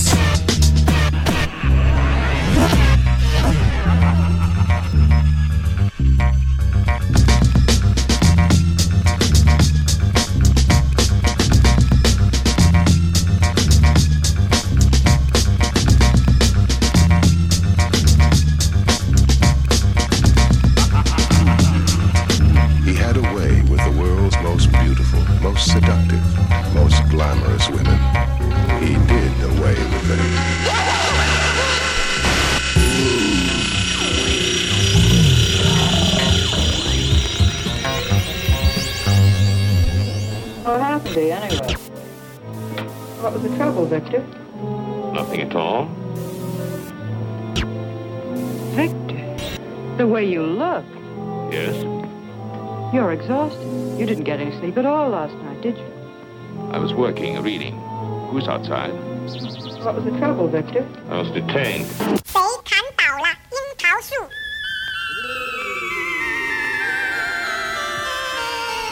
S18: What happened to you anyway? What was the trouble, Victor?
S19: Nothing at all.
S18: Victor, the way you look.
S19: Yes.
S18: You're exhausted. You didn't get any sleep at all last night, did you?
S19: I was working, reading. Who's outside?
S18: What was the trouble, Victor?
S19: I was detained.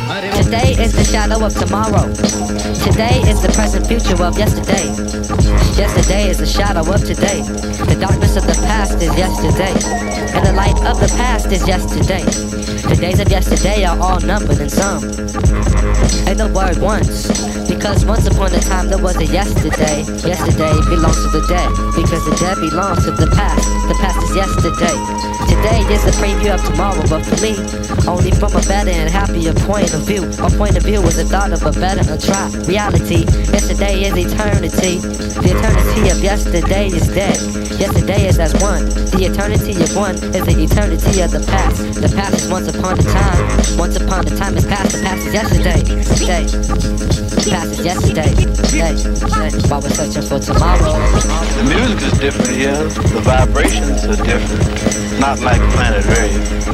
S15: Today is the shadow of tomorrow. Today is the present future of yesterday. Yesterday is the shadow of today. The darkness of the past is yesterday. And the light of the past is yesterday. The days of yesterday are all numbered in some. And the word once. Because once upon a time there was a yesterday. Yesterday belongs to the dead. Because the dead belongs to the past. The past is yesterday. Today is the preview of tomorrow, but for me, only from a better and happier point of view. My point of view is the thought of a better and try reality. Yesterday is eternity. The eternity of yesterday is dead. Yesterday is as one. The eternity of one is the eternity of the past. The past is once upon a time. Once upon a time is past. The past is yesterday. Day. The past is yesterday. Day. Day. While we're searching for tomorrow.
S20: The music is different here. The vibrations are different. Not like Planet Earth.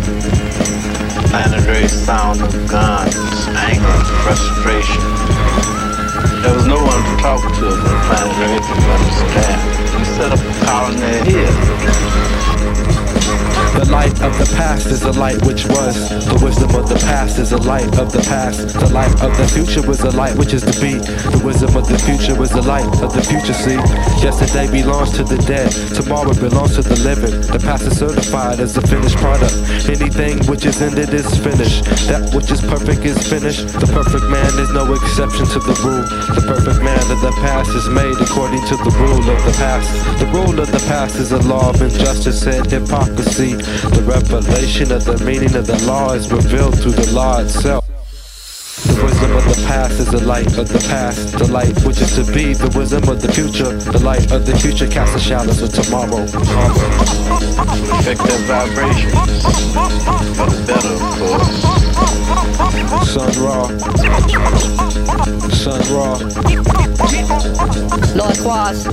S20: Planet Earth sound of guns, anger, frustration. There was no one to talk to on Planet Earth to understand. We set up a colony here.
S21: The light of the past is the light which was. The wisdom of the past is the light of the past. The light of the future was the light which is to be. The wisdom of the future was the light of the future, see. Yesterday belongs to the dead. Tomorrow belongs to the living. The past is certified as a finished product. Anything which is ended is finished. That which is perfect is finished. The perfect man is no exception to the rule. The perfect man of the past is made according to the rule of the past. The rule of the past is a law of injustice and hypocrisy. The revelation of the meaning of the law is revealed through the law itself. The wisdom of the past is the light of the past. The light which is to be, the wisdom of the future. The light of the future casts the shadows of tomorrow.
S20: Affect their vibrations. For the better, of course.
S21: Sun Ra. Sun Ra.
S15: Lord Quas.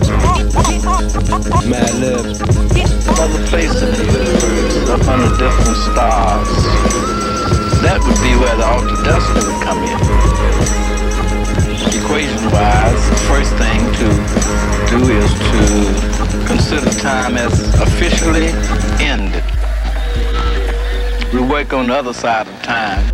S21: Madlib.
S20: Other place in the universe, up under different stars. That would be where the destiny would come in. equation wise, the first thing to do is to consider time as officially ended. We work on the other side of time.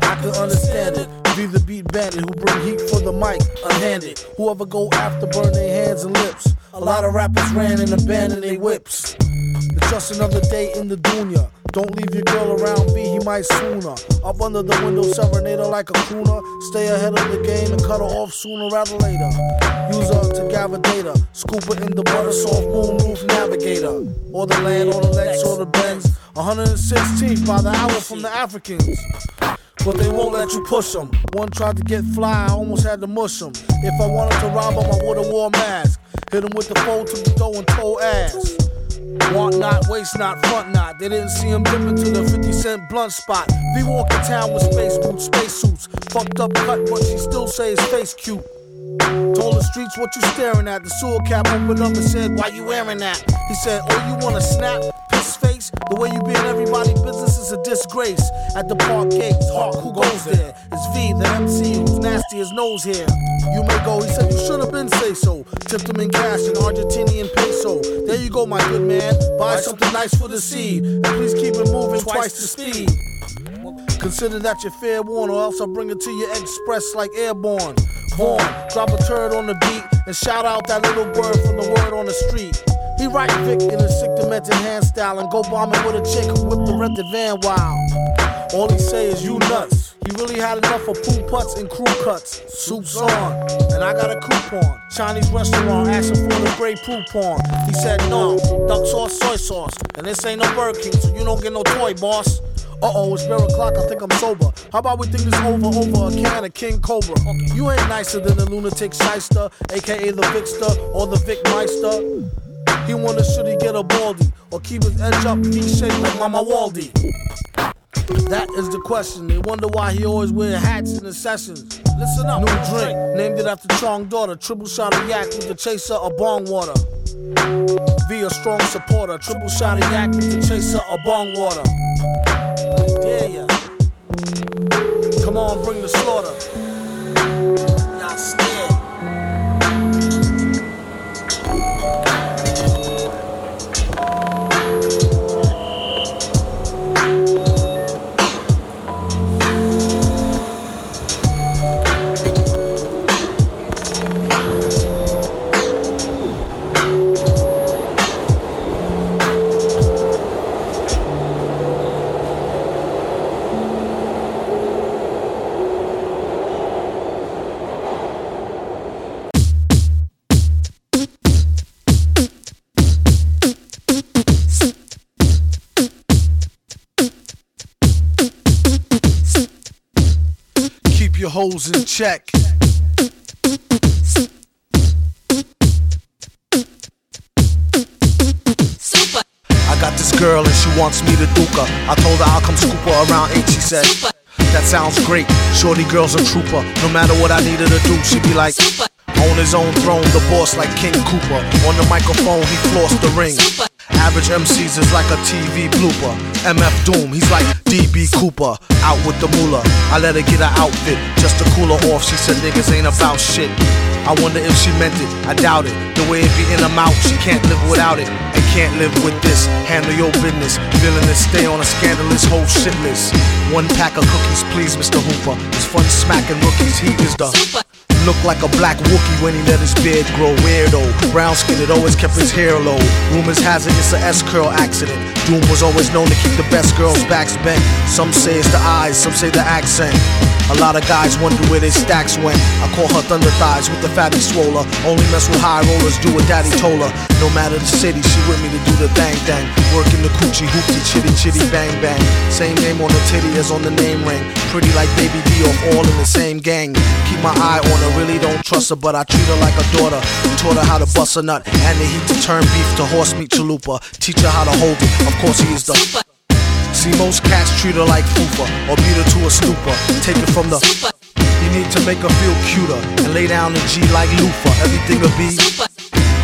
S2: I can understand it. Be the beat bandit who mic, unhanded. Whoever go after burn their hands and lips. A lot of rappers ran and abandoned their whips. It's just another day in the dunya. Don't leave your girl around B, he might sooner. Up under the window, serenade her like a crooner. Stay ahead of the game and cut her off sooner rather later. Use her to gather data. Scoop her in the butter soft boom roof navigator. Or the land, or the Lex, or the Benz. 116th by the hour from the Africans. But they won't let you push them. One tried to get fly, I almost had to mush. If I wanted to rob him, I would've wore a mask. Hit him with the fold to the dough and toe ass. Want not, waste not, front not. They didn't see him dip into the 50 cent blunt spot. V walk in town with space boots, space suits. Fucked up cut, but she still say his face cute. Told the streets what you staring at. The sewer cap opened up and said, Why you wearing that? He said, Oh, you wanna snap? Piss face? The way you be in everybody's business is a disgrace. At the park gates, Hawk, who goes there? It's V, the MC, who's nasty as nose hair. You may go, he said, You should have been say so. Tipped him in cash in Argentinian peso. There you go, my good man. Buy something nice for the seed. And please keep it moving twice the speed. Consider that your fair warn, or else I'll bring it to you express like airborne. Vaughn, drop a turd on the beat and shout out that little word from the word on the street. He write Vic in a sick demented hand style and go bombing with a chick who whipped the rented van wild. All he say is you nuts. He really had enough of poo putts and crew cuts. Soup's on, and I got a coupon. Chinese restaurant asking for the Grey Poupon. He said no, duck sauce, soy sauce, and this ain't no Burger King, so you don't get no toy, boss. Uh oh, it's bare o'clock, I think I'm sober. How about we think this over over a can of King Cobra? You ain't nicer than the lunatic shyster, aka the Vicster or the Vic Meister. He wonder should he get a baldy or keep his edge up, V shaped like Mama Waldy. That is the question. They wonder why he always wear hats in the sessions. Listen up. New drink, named it after Chong daughter. Triple shot of yak with the chaser of bong water. Be a strong supporter. Triple shot of yak with the chaser of bong water. Yeah, ya. Come on, bring the slaughter. Hoes in check. I got this girl and she wants me to duke her. I told her I'll come scoop her around 8, she said. That sounds great. Shorty girl's a trooper. No matter what I needed to do, she'd be like. On his own throne, the boss like King Cooper. On the microphone, he flossed the ring. Average MCs is like a TV blooper. MF Doom, he's like DB Cooper. Out with the moolah. I let her get her outfit just to cool her off. She said niggas ain't about shit. I wonder if she meant it. I doubt it. The way it be in her mouth, she can't live without it. And can't live with this. Handle your business. Villainous, stay on a scandalous whole shit list. One pack of cookies, please, Mr. Hooper. It's fun smacking rookies. He is the. Look like a black Wookie when he let his beard grow. Weirdo. Brown skin, it always kept his hair low. Rumors has it it's a S curl accident. Doom was always known to keep the best girls' backs bent. Some say it's the eyes, some say the accent. A lot of guys wonder where their stacks went. I call her Thunder Thighs with the fatty swoller. Only mess with high rollers, do what daddy told her. No matter the city, she with me to do the bang bang. Working the coochie hoopty chitty chitty bang bang. Same name on the titty as on the name ring. Pretty like baby D off all in the same gang. Keep my eye on her, really don't trust her, but I treat her like a daughter. Taught her how to bust a nut and the heat to turn beef to horse meat chalupa. Teach her how to hold it. Of course he is the. See, most cats treat her like fufa or beat her to a stupor. Take it from the. You need to make her feel cuter and lay down the G like loofah. Everything will be. Super.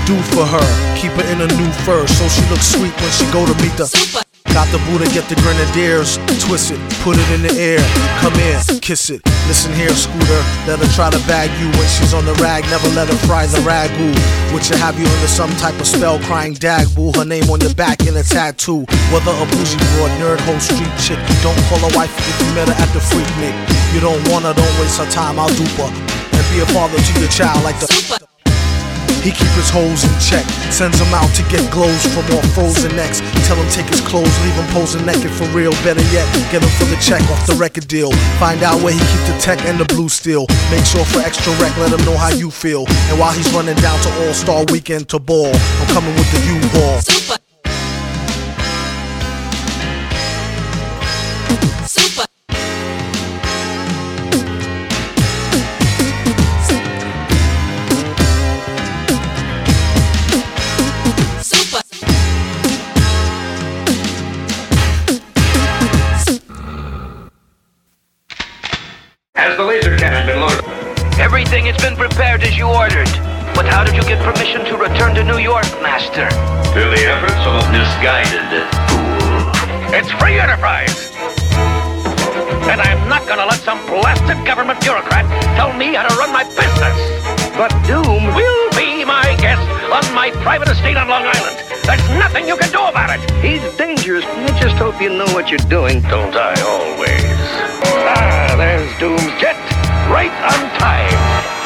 S2: do for her. Keep her in a new fur so she looks sweet when she go to meet the. Got the Buddha, get the grenadiers, twist it, put it in the air, come in, kiss it. Listen here, Scooter, let her try to bag you when she's on the rag. Never let her fry the ragu, which will have you under some type of spell, crying dag boo. Her name on your back in a tattoo. Whether a bougie broad, nerd, hoe, street chick, You don't call her wife if you met her at the freak nick. You don't want her, don't waste her time, I'll dupe her and be a father to your child like the. He keep his hoes in check, sends them out to get glows from all frozen necks. Tell him take his clothes, leave him posing naked for real. Better yet, get him for the check off the record deal. Find out where he keep the tech and the blue steel. Make sure for extra rec, let him know how you feel. And while he's running down to All Star Weekend to ball, I'm coming with the U-Ball.
S22: Prepared as you ordered. But how did you get permission to return to New York, Master?
S14: Through the efforts of a misguided fool. It's free enterprise! And I'm not gonna let some blasted government bureaucrat tell me how to run my business! But Doom will be my guest on my private estate on Long Island. There's nothing you can do about it! He's dangerous. I just hope you know what you're doing. Don't I always? Ah, there's Doom's jet, right on time.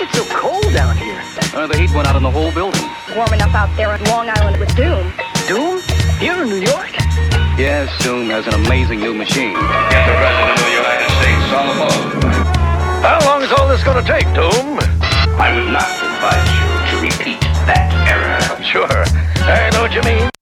S22: Is it so cold down here?
S23: Uh, the heat went out in the whole building.
S24: Warm enough out there on Long Island with Doom.
S22: Doom? Here in New York?
S23: Yes, Doom has an amazing new machine.
S14: Get the President of the United States on the phone. How long is all this gonna take, Doom? I would not advise you to repeat that error. Sure. I know what you mean.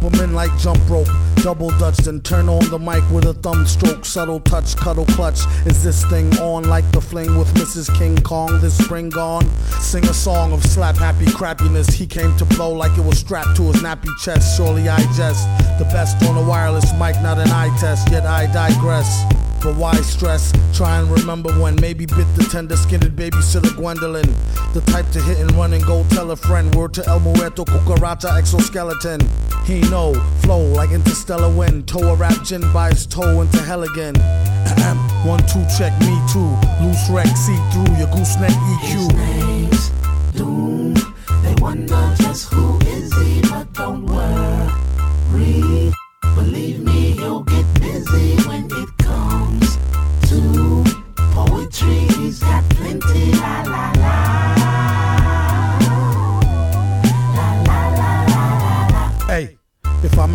S2: Jump 'em in like jump rope. Double dutch, then turn on the mic with a thumb stroke. Subtle touch, cuddle clutch. Is this thing on like the fling with Mrs. King Kong this spring gone? Sing a song of slap happy crappiness. He came to blow like it was strapped to his nappy chest. Surely I jest. The best on a wireless mic, not an eye test, yet I digress. But why stress? Try and remember when maybe bit the tender skinned babysitter Gwendolyn. The type to hit and run and go tell a friend. Word to El Muerto, Cucaracha, exoskeleton. He know, flow like interstellar wind. Toe a rap gin by his toe into hell again. One, two, check me too. Loose wreck, see through your gooseneck EQ.
S25: name's Doom. They wonder just who is he, but don't worry. Believe me, he'll get busy when it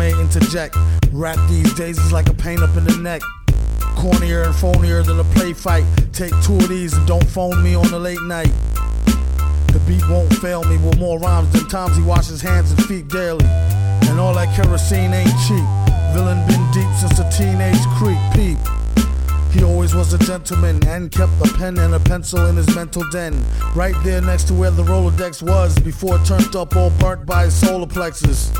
S2: may interject, rap these days is like a pain up in the neck. Cornier and phonier than a play fight. Take two of these and don't phone me on the late night. The beat won't fail me with more rhymes than times he washes hands and feet daily. And all that kerosene ain't cheap. Villain been deep since a teenage creep. Peep. He always was a gentleman and kept a pen and a pencil in his mental den. Right there next to where the Rolodex was before it turned up all burnt by his solar plexus.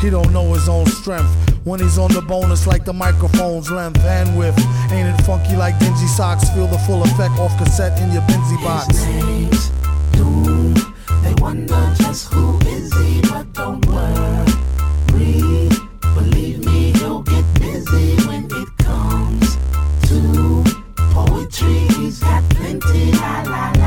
S2: He don't know his own strength. When he's on the bonus like the microphone's length and width. Ain't it funky like dingy socks? Feel the full effect off cassette in your Benzie box.
S25: name's Doom. They wonder just who is he, but don't worry. Believe me, he'll get busy when it comes to poetry. He's got plenty. La la.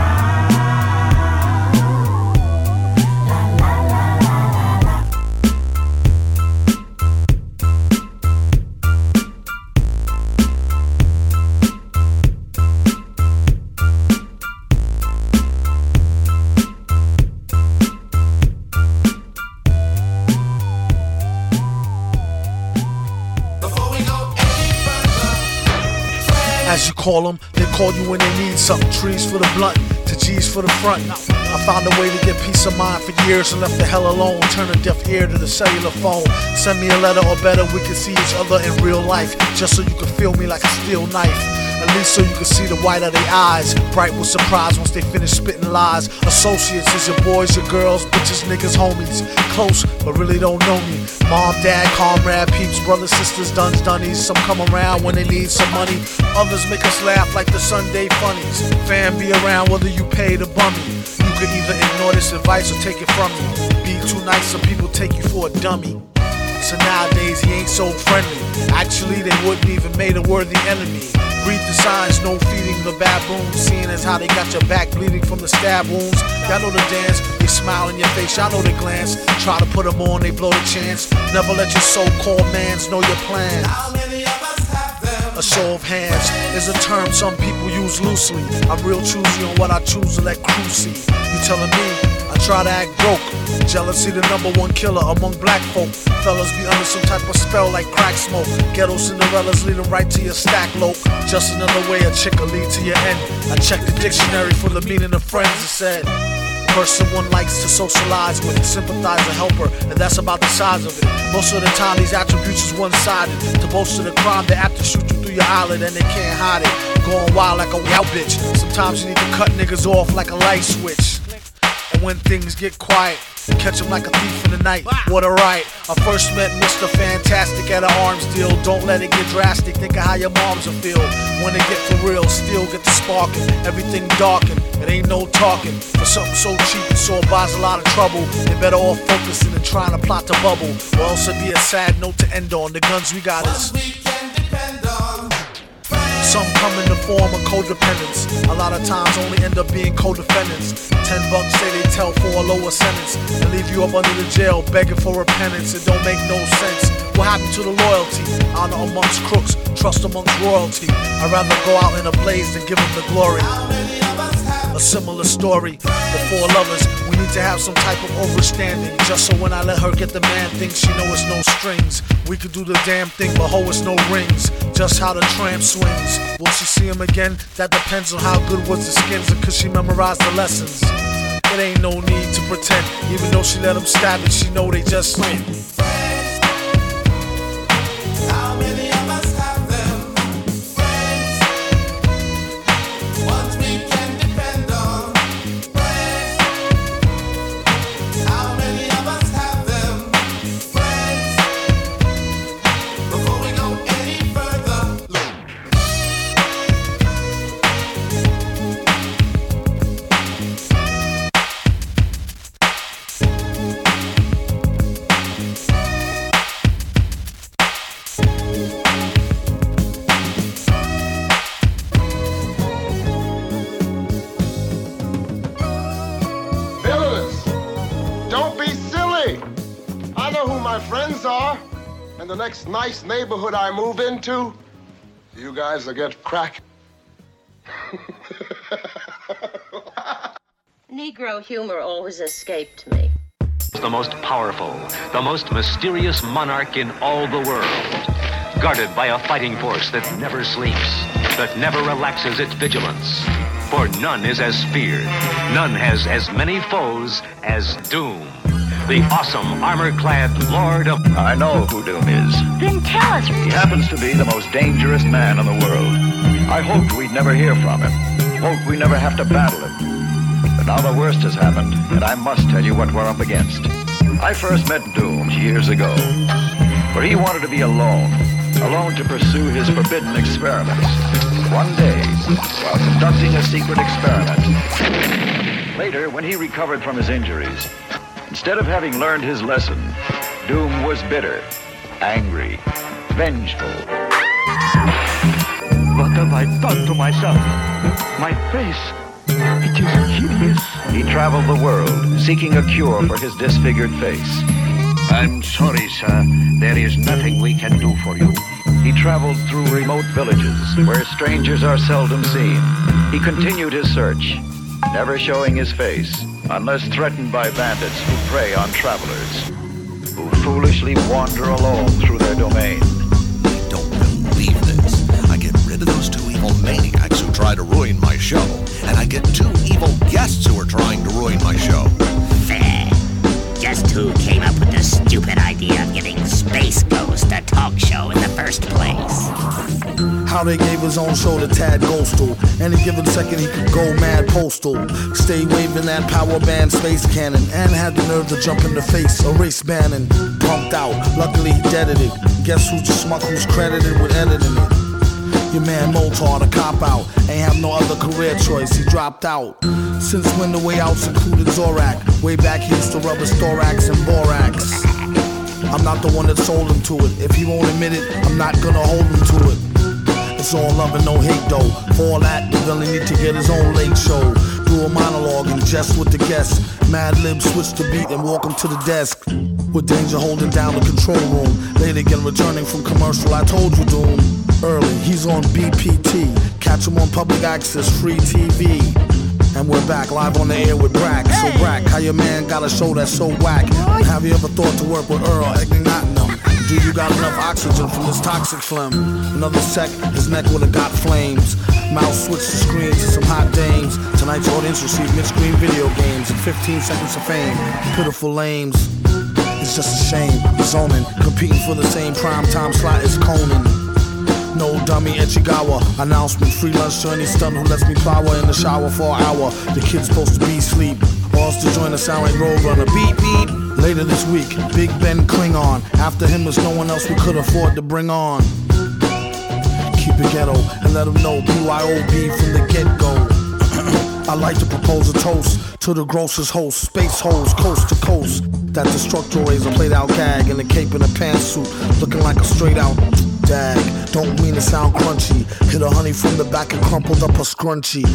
S2: Call them, they call you when they need something. Trees for the blunt, to G's for the front. I found a way to get peace of mind for years and left the hell alone. Turn a deaf ear to the cellular phone. Send me a letter or better, we can see each other in real life. Just so you can feel me like a steel knife. Least so you can see the white of their eyes. Bright with surprise once they finish spitting lies. Associates is your boys, your girls, bitches, niggas, homies. Close, but really don't know me. Mom, dad, comrade, peeps, brothers, sisters, duns, dunnies. Some come around when they need some money. Others make us laugh like the Sunday funnies. Fam be around whether you pay the bummy. You could either ignore this advice or take it from me. Be too nice, some people take you for a dummy. So nowadays he ain't so friendly. Actually, they wouldn't even made a worthy enemy. Read the signs, no feeding the baboons. Seeing as how they got your back bleeding from the stab wounds. Y'all know the dance, they smile in your face, y'all know the glance. Try to put them on, they blow the chance. Never let your so called mans know your plan. A show of hands is a term some people use loosely. I'm real choosy on what I choose to let crew see. You telling me try to act broke. Jealousy, the number one killer among black folk. Fellas be under some type of spell like crack smoke. Ghetto Cinderellas lead 'em right to your stack loke. Just another way a chick will lead to your end. I checked the dictionary for the meaning of friends. It said, person one likes to socialize with, sympathize, a helper, and that's about the size of it. Most of the time, these attributes is one-sided. To bolster the crime, they have to shoot you through your eyelid, and they can't hide it. Going wild like a wild bitch. Sometimes you need to cut niggas off like a light switch. And when things get quiet, catch him like a thief in the night. What a right. I first met Mr. Fantastic at an arms deal. Don't let it get drastic. Think of how your moms will feel when they get for real. Still get the sparking. Everything darkened. It ain't no talking. For something so cheap, it so buys a lot of trouble. They better off focusing and trying to plot the bubble. Or else it'd be a sad note to end on. The guns we got is. Some come in the form of codependence. A lot of times only end up being co-defendants. Ten bucks say they tell for a lower sentence and leave you up under the jail begging for repentance. It don't make no sense. What happened to the loyalty? Honor amongst crooks, trust amongst royalty. I'd rather go out in a blaze than give them the glory. A similar story. Before lovers, we need to have some type of understanding. Just so when I let her get the man thing, she know it's no strings. We could do the damn thing, but ho, it's no rings. Just how the tramp swings. Will she see him again? That depends on how good was the skins and could she memorize the lessons. It ain't no need to pretend. Even though she let him stab it, she know they just win.
S26: Next nice neighborhood I move into, you guys will get crack.
S27: Negro humor always escaped me.
S14: The most powerful, the most mysterious monarch in all the world. Guarded by a fighting force that never sleeps, that never relaxes its vigilance. For none is as feared, none has as many foes as Doom. The awesome armor-clad Lord of...
S28: I know who Doom is.
S27: Then tell us.
S28: He happens to be the most dangerous man in the world. I hoped we'd never hear from him. Hoped we never have to battle him. But now the worst has happened, and I must tell you what we're up against. I first met Doom years ago, where he wanted to be alone, alone to pursue his forbidden experiments. One day, while conducting a secret experiment, later, when he recovered from his injuries, instead of having learned his lesson, Doom was bitter, angry, vengeful.
S29: What have I done to myself? My face, it is hideous.
S28: He traveled the world, seeking a cure for his disfigured face. I'm sorry, sir. There is nothing we can do for you. He traveled through remote villages where strangers are seldom seen. He continued his search, never showing his face unless threatened by bandits who prey on travelers, who foolishly wander alone through their domain.
S30: Don't believe this. I get rid of those two evil
S31: maniacs who try to ruin my show, and I get two evil guests who are trying to ruin my show.
S32: Just who came up with the stupid idea of giving Space Ghost a talk show in the first place?
S2: How they gave his own show to Tad Ghostal. Any given second he could go mad postal. Stay waving that power band space cannon. And had the nerve to jump in the face, erase Bannon. Pumped out, luckily he deaded it. Guess who's the schmuck who's credited with editing it? Your man Moltar, the cop out. Ain't have no other career choice, he dropped out. Since when the way outs included Zorak. Way back he used to rub his thorax and borax. I'm not the one that sold him to it. If he won't admit it, I'm not gonna hold him to it. It's all love and no hate though. For all that, the villain need to get his own late show. Do a monologue and jest with the guests. Madlib, switch the beat and walk him to the desk. With danger holding down the control room. Late again returning from commercial, I told you doom. Early, he's on BPT. Catch him on public access, free TV. And we're back live on the air with Brack. So Brack, how your man got a show that's so whack? Have you ever thought to work with Earl? Do you got enough oxygen from this toxic phlegm? Another sec, his neck would've got flames. Mouse switched the screen to some hot dames. Tonight's audience received mid-screen video games and 15 seconds of fame. Pitiful lames. It's just a shame. Zoning, competing for the same prime time slot as Conan. No dummy Ichigawa. Announcement free lunch to any stun who lets me power in the shower for an hour. The kid's supposed to be asleep. Balls to join the sound like Roadrunner. Beep beep. Later this week, Big Ben Klingon. After him was no one else we could afford to bring on. Keep it ghetto and let them know BYOB from the get go. I like to propose a toast to the grossest host, space holes coast to coast. That destructor is a played out gag in a cape and a pantsuit, looking like a straight out dag. Don't mean to sound crunchy. Hit a honey from the back and crumpled up a scrunchie.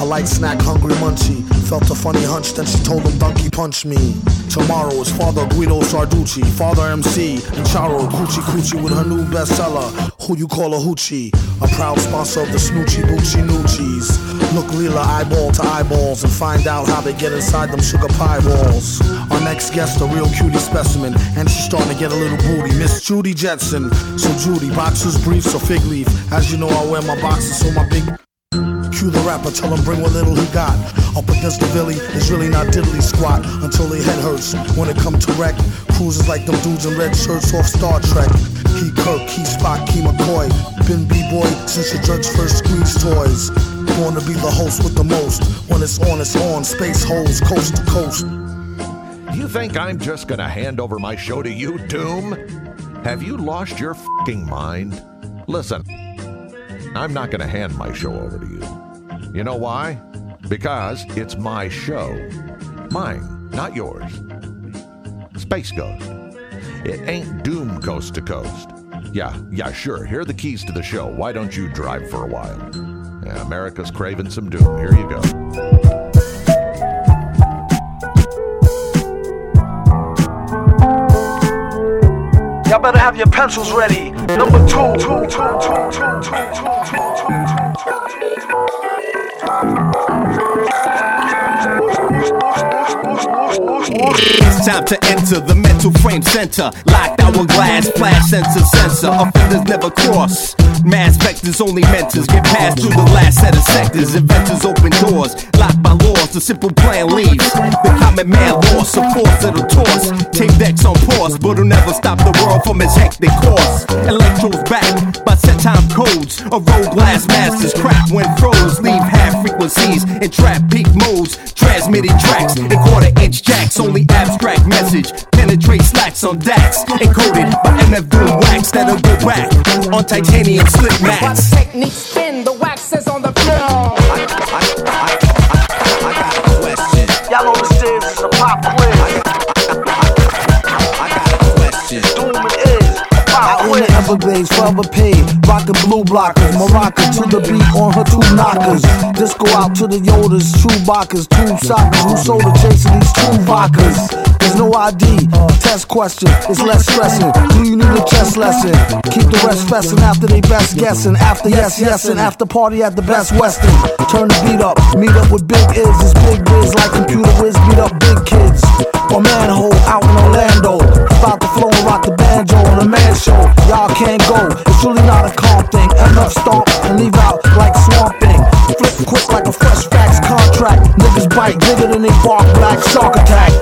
S2: A light snack, hungry munchie. Felt a funny hunch, then she told him donkey punch me. Tomorrow is Father Guido Sarducci, Father MC, and Charo Coochie Coochie with her new bestseller, Who You Call a Hoochie. A proud sponsor of the Snoochie Boochie Noochies. Look Leela eyeball to eyeballs and find out how they get inside them sugar pie balls. Our next guest, a real cutie specimen, and she's starting to get a little booty. Miss Judy Jetson. So Judy, boxers, briefs, or fig leaf. As you know, I wear my boxers, so my big Cue the rapper, tell him bring what little he got. Up against the Billy, it's really not diddly squat until their head hurts. When it come to wreck, cruises like them dudes in red shirts off Star Trek. Key Kirk, Key Spock, Key McCoy. Been B-boy since your judge first squeezed toys. Born to be the host with the most. When it's on, it's on. Space holes, coast to coast.
S31: You think I'm just gonna hand over my show to you, Doom? Have you lost your fing mind? Listen, I'm not gonna hand my show over to you. You know why? Because it's my show. Mine, not yours. Space Ghost. It ain't Doom Coast to Coast. Yeah, yeah, sure. Here are the keys to the show. Why don't you drive for a while? Yeah, America's craving some doom. Here you go.
S3: Y'all better have your pencils ready. Number two, two, two, two, two, two, two, two, two,
S4: It's time to enter the mental frame center. Locked hourglass, flash sensor, sensor. Offenders never cross. Mass vectors, only mentors get passed through the last set of sectors. Inventors open doors, locked by laws. The simple plan leaves. The common man lost, a force that'll toss. Tape decks on pause, but will never stop the world from its hectic course. Electros back by set time codes. A road glass masters crack when froze. Leave half frequencies in trap peak modes. transmitted tracks in quarter inch jacks. Only abstract message penetrate slacks on DAX. Encoded by MF Doom wax that'll go back on titanium slick match.
S33: My technique spin, the wax is on the floor. I, I, I, I, got a question.
S3: Y'all on the stairs, it's a pop quiz. I, I, I,
S30: I got a question. In the Everglades, forever paid. Rockin' blue blockers, Morocco to the beat on her two knockers. Disco out to the Yodas, true bockers, two sockers. Who sold soda chasing these two vodkas? There's no ID, test question, it's less stressing. Do you need a chess lesson? Keep the rest fessin' after they best guessing. After yes, yes, and after party at the best western. Turn the beat up, meet up with big is, it's big biz like computer whiz, beat up big kids. Or manhole out in Orlando. About to flow and rock the man show. Y'all can't go. It's truly not a calm thing. Enough stomp and leave out
S34: like
S30: swamp thing. Flip quick like a fresh fax contract. Niggas bite bigger than they bark. Black
S4: shark attack.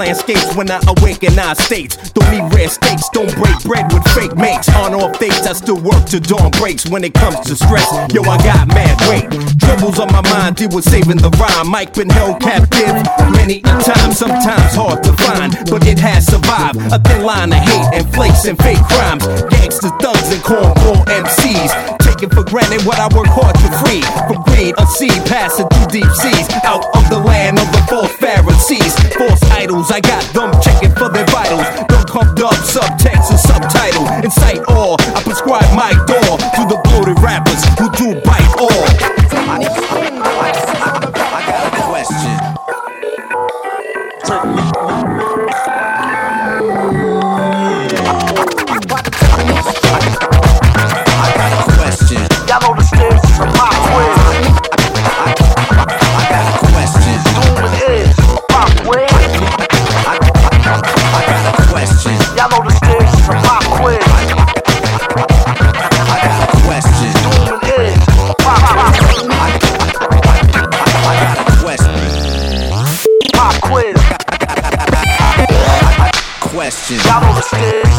S4: Landscapes when I awaken our states. Don't need rare steaks, don't break bread with fake mates. On off dates, I still work to dawn breaks when it comes to stress. Yo, I got mad weight. Dribbles on my mind, deal with saving the rhyme. Mike been held captive many a time, sometimes hard to find, but it has survived. A thin line of hate and flakes and fake crimes. Gangsters, thugs, and cornball MCs. Taking for granted what I work hard to free. From greed, a seed passing through deep seas. Out of the land of the false Pharisees. False idols, I got them checking for their vitals. Don't pumped up subtext and subtitle. Incite all, I prescribe my
S34: Question.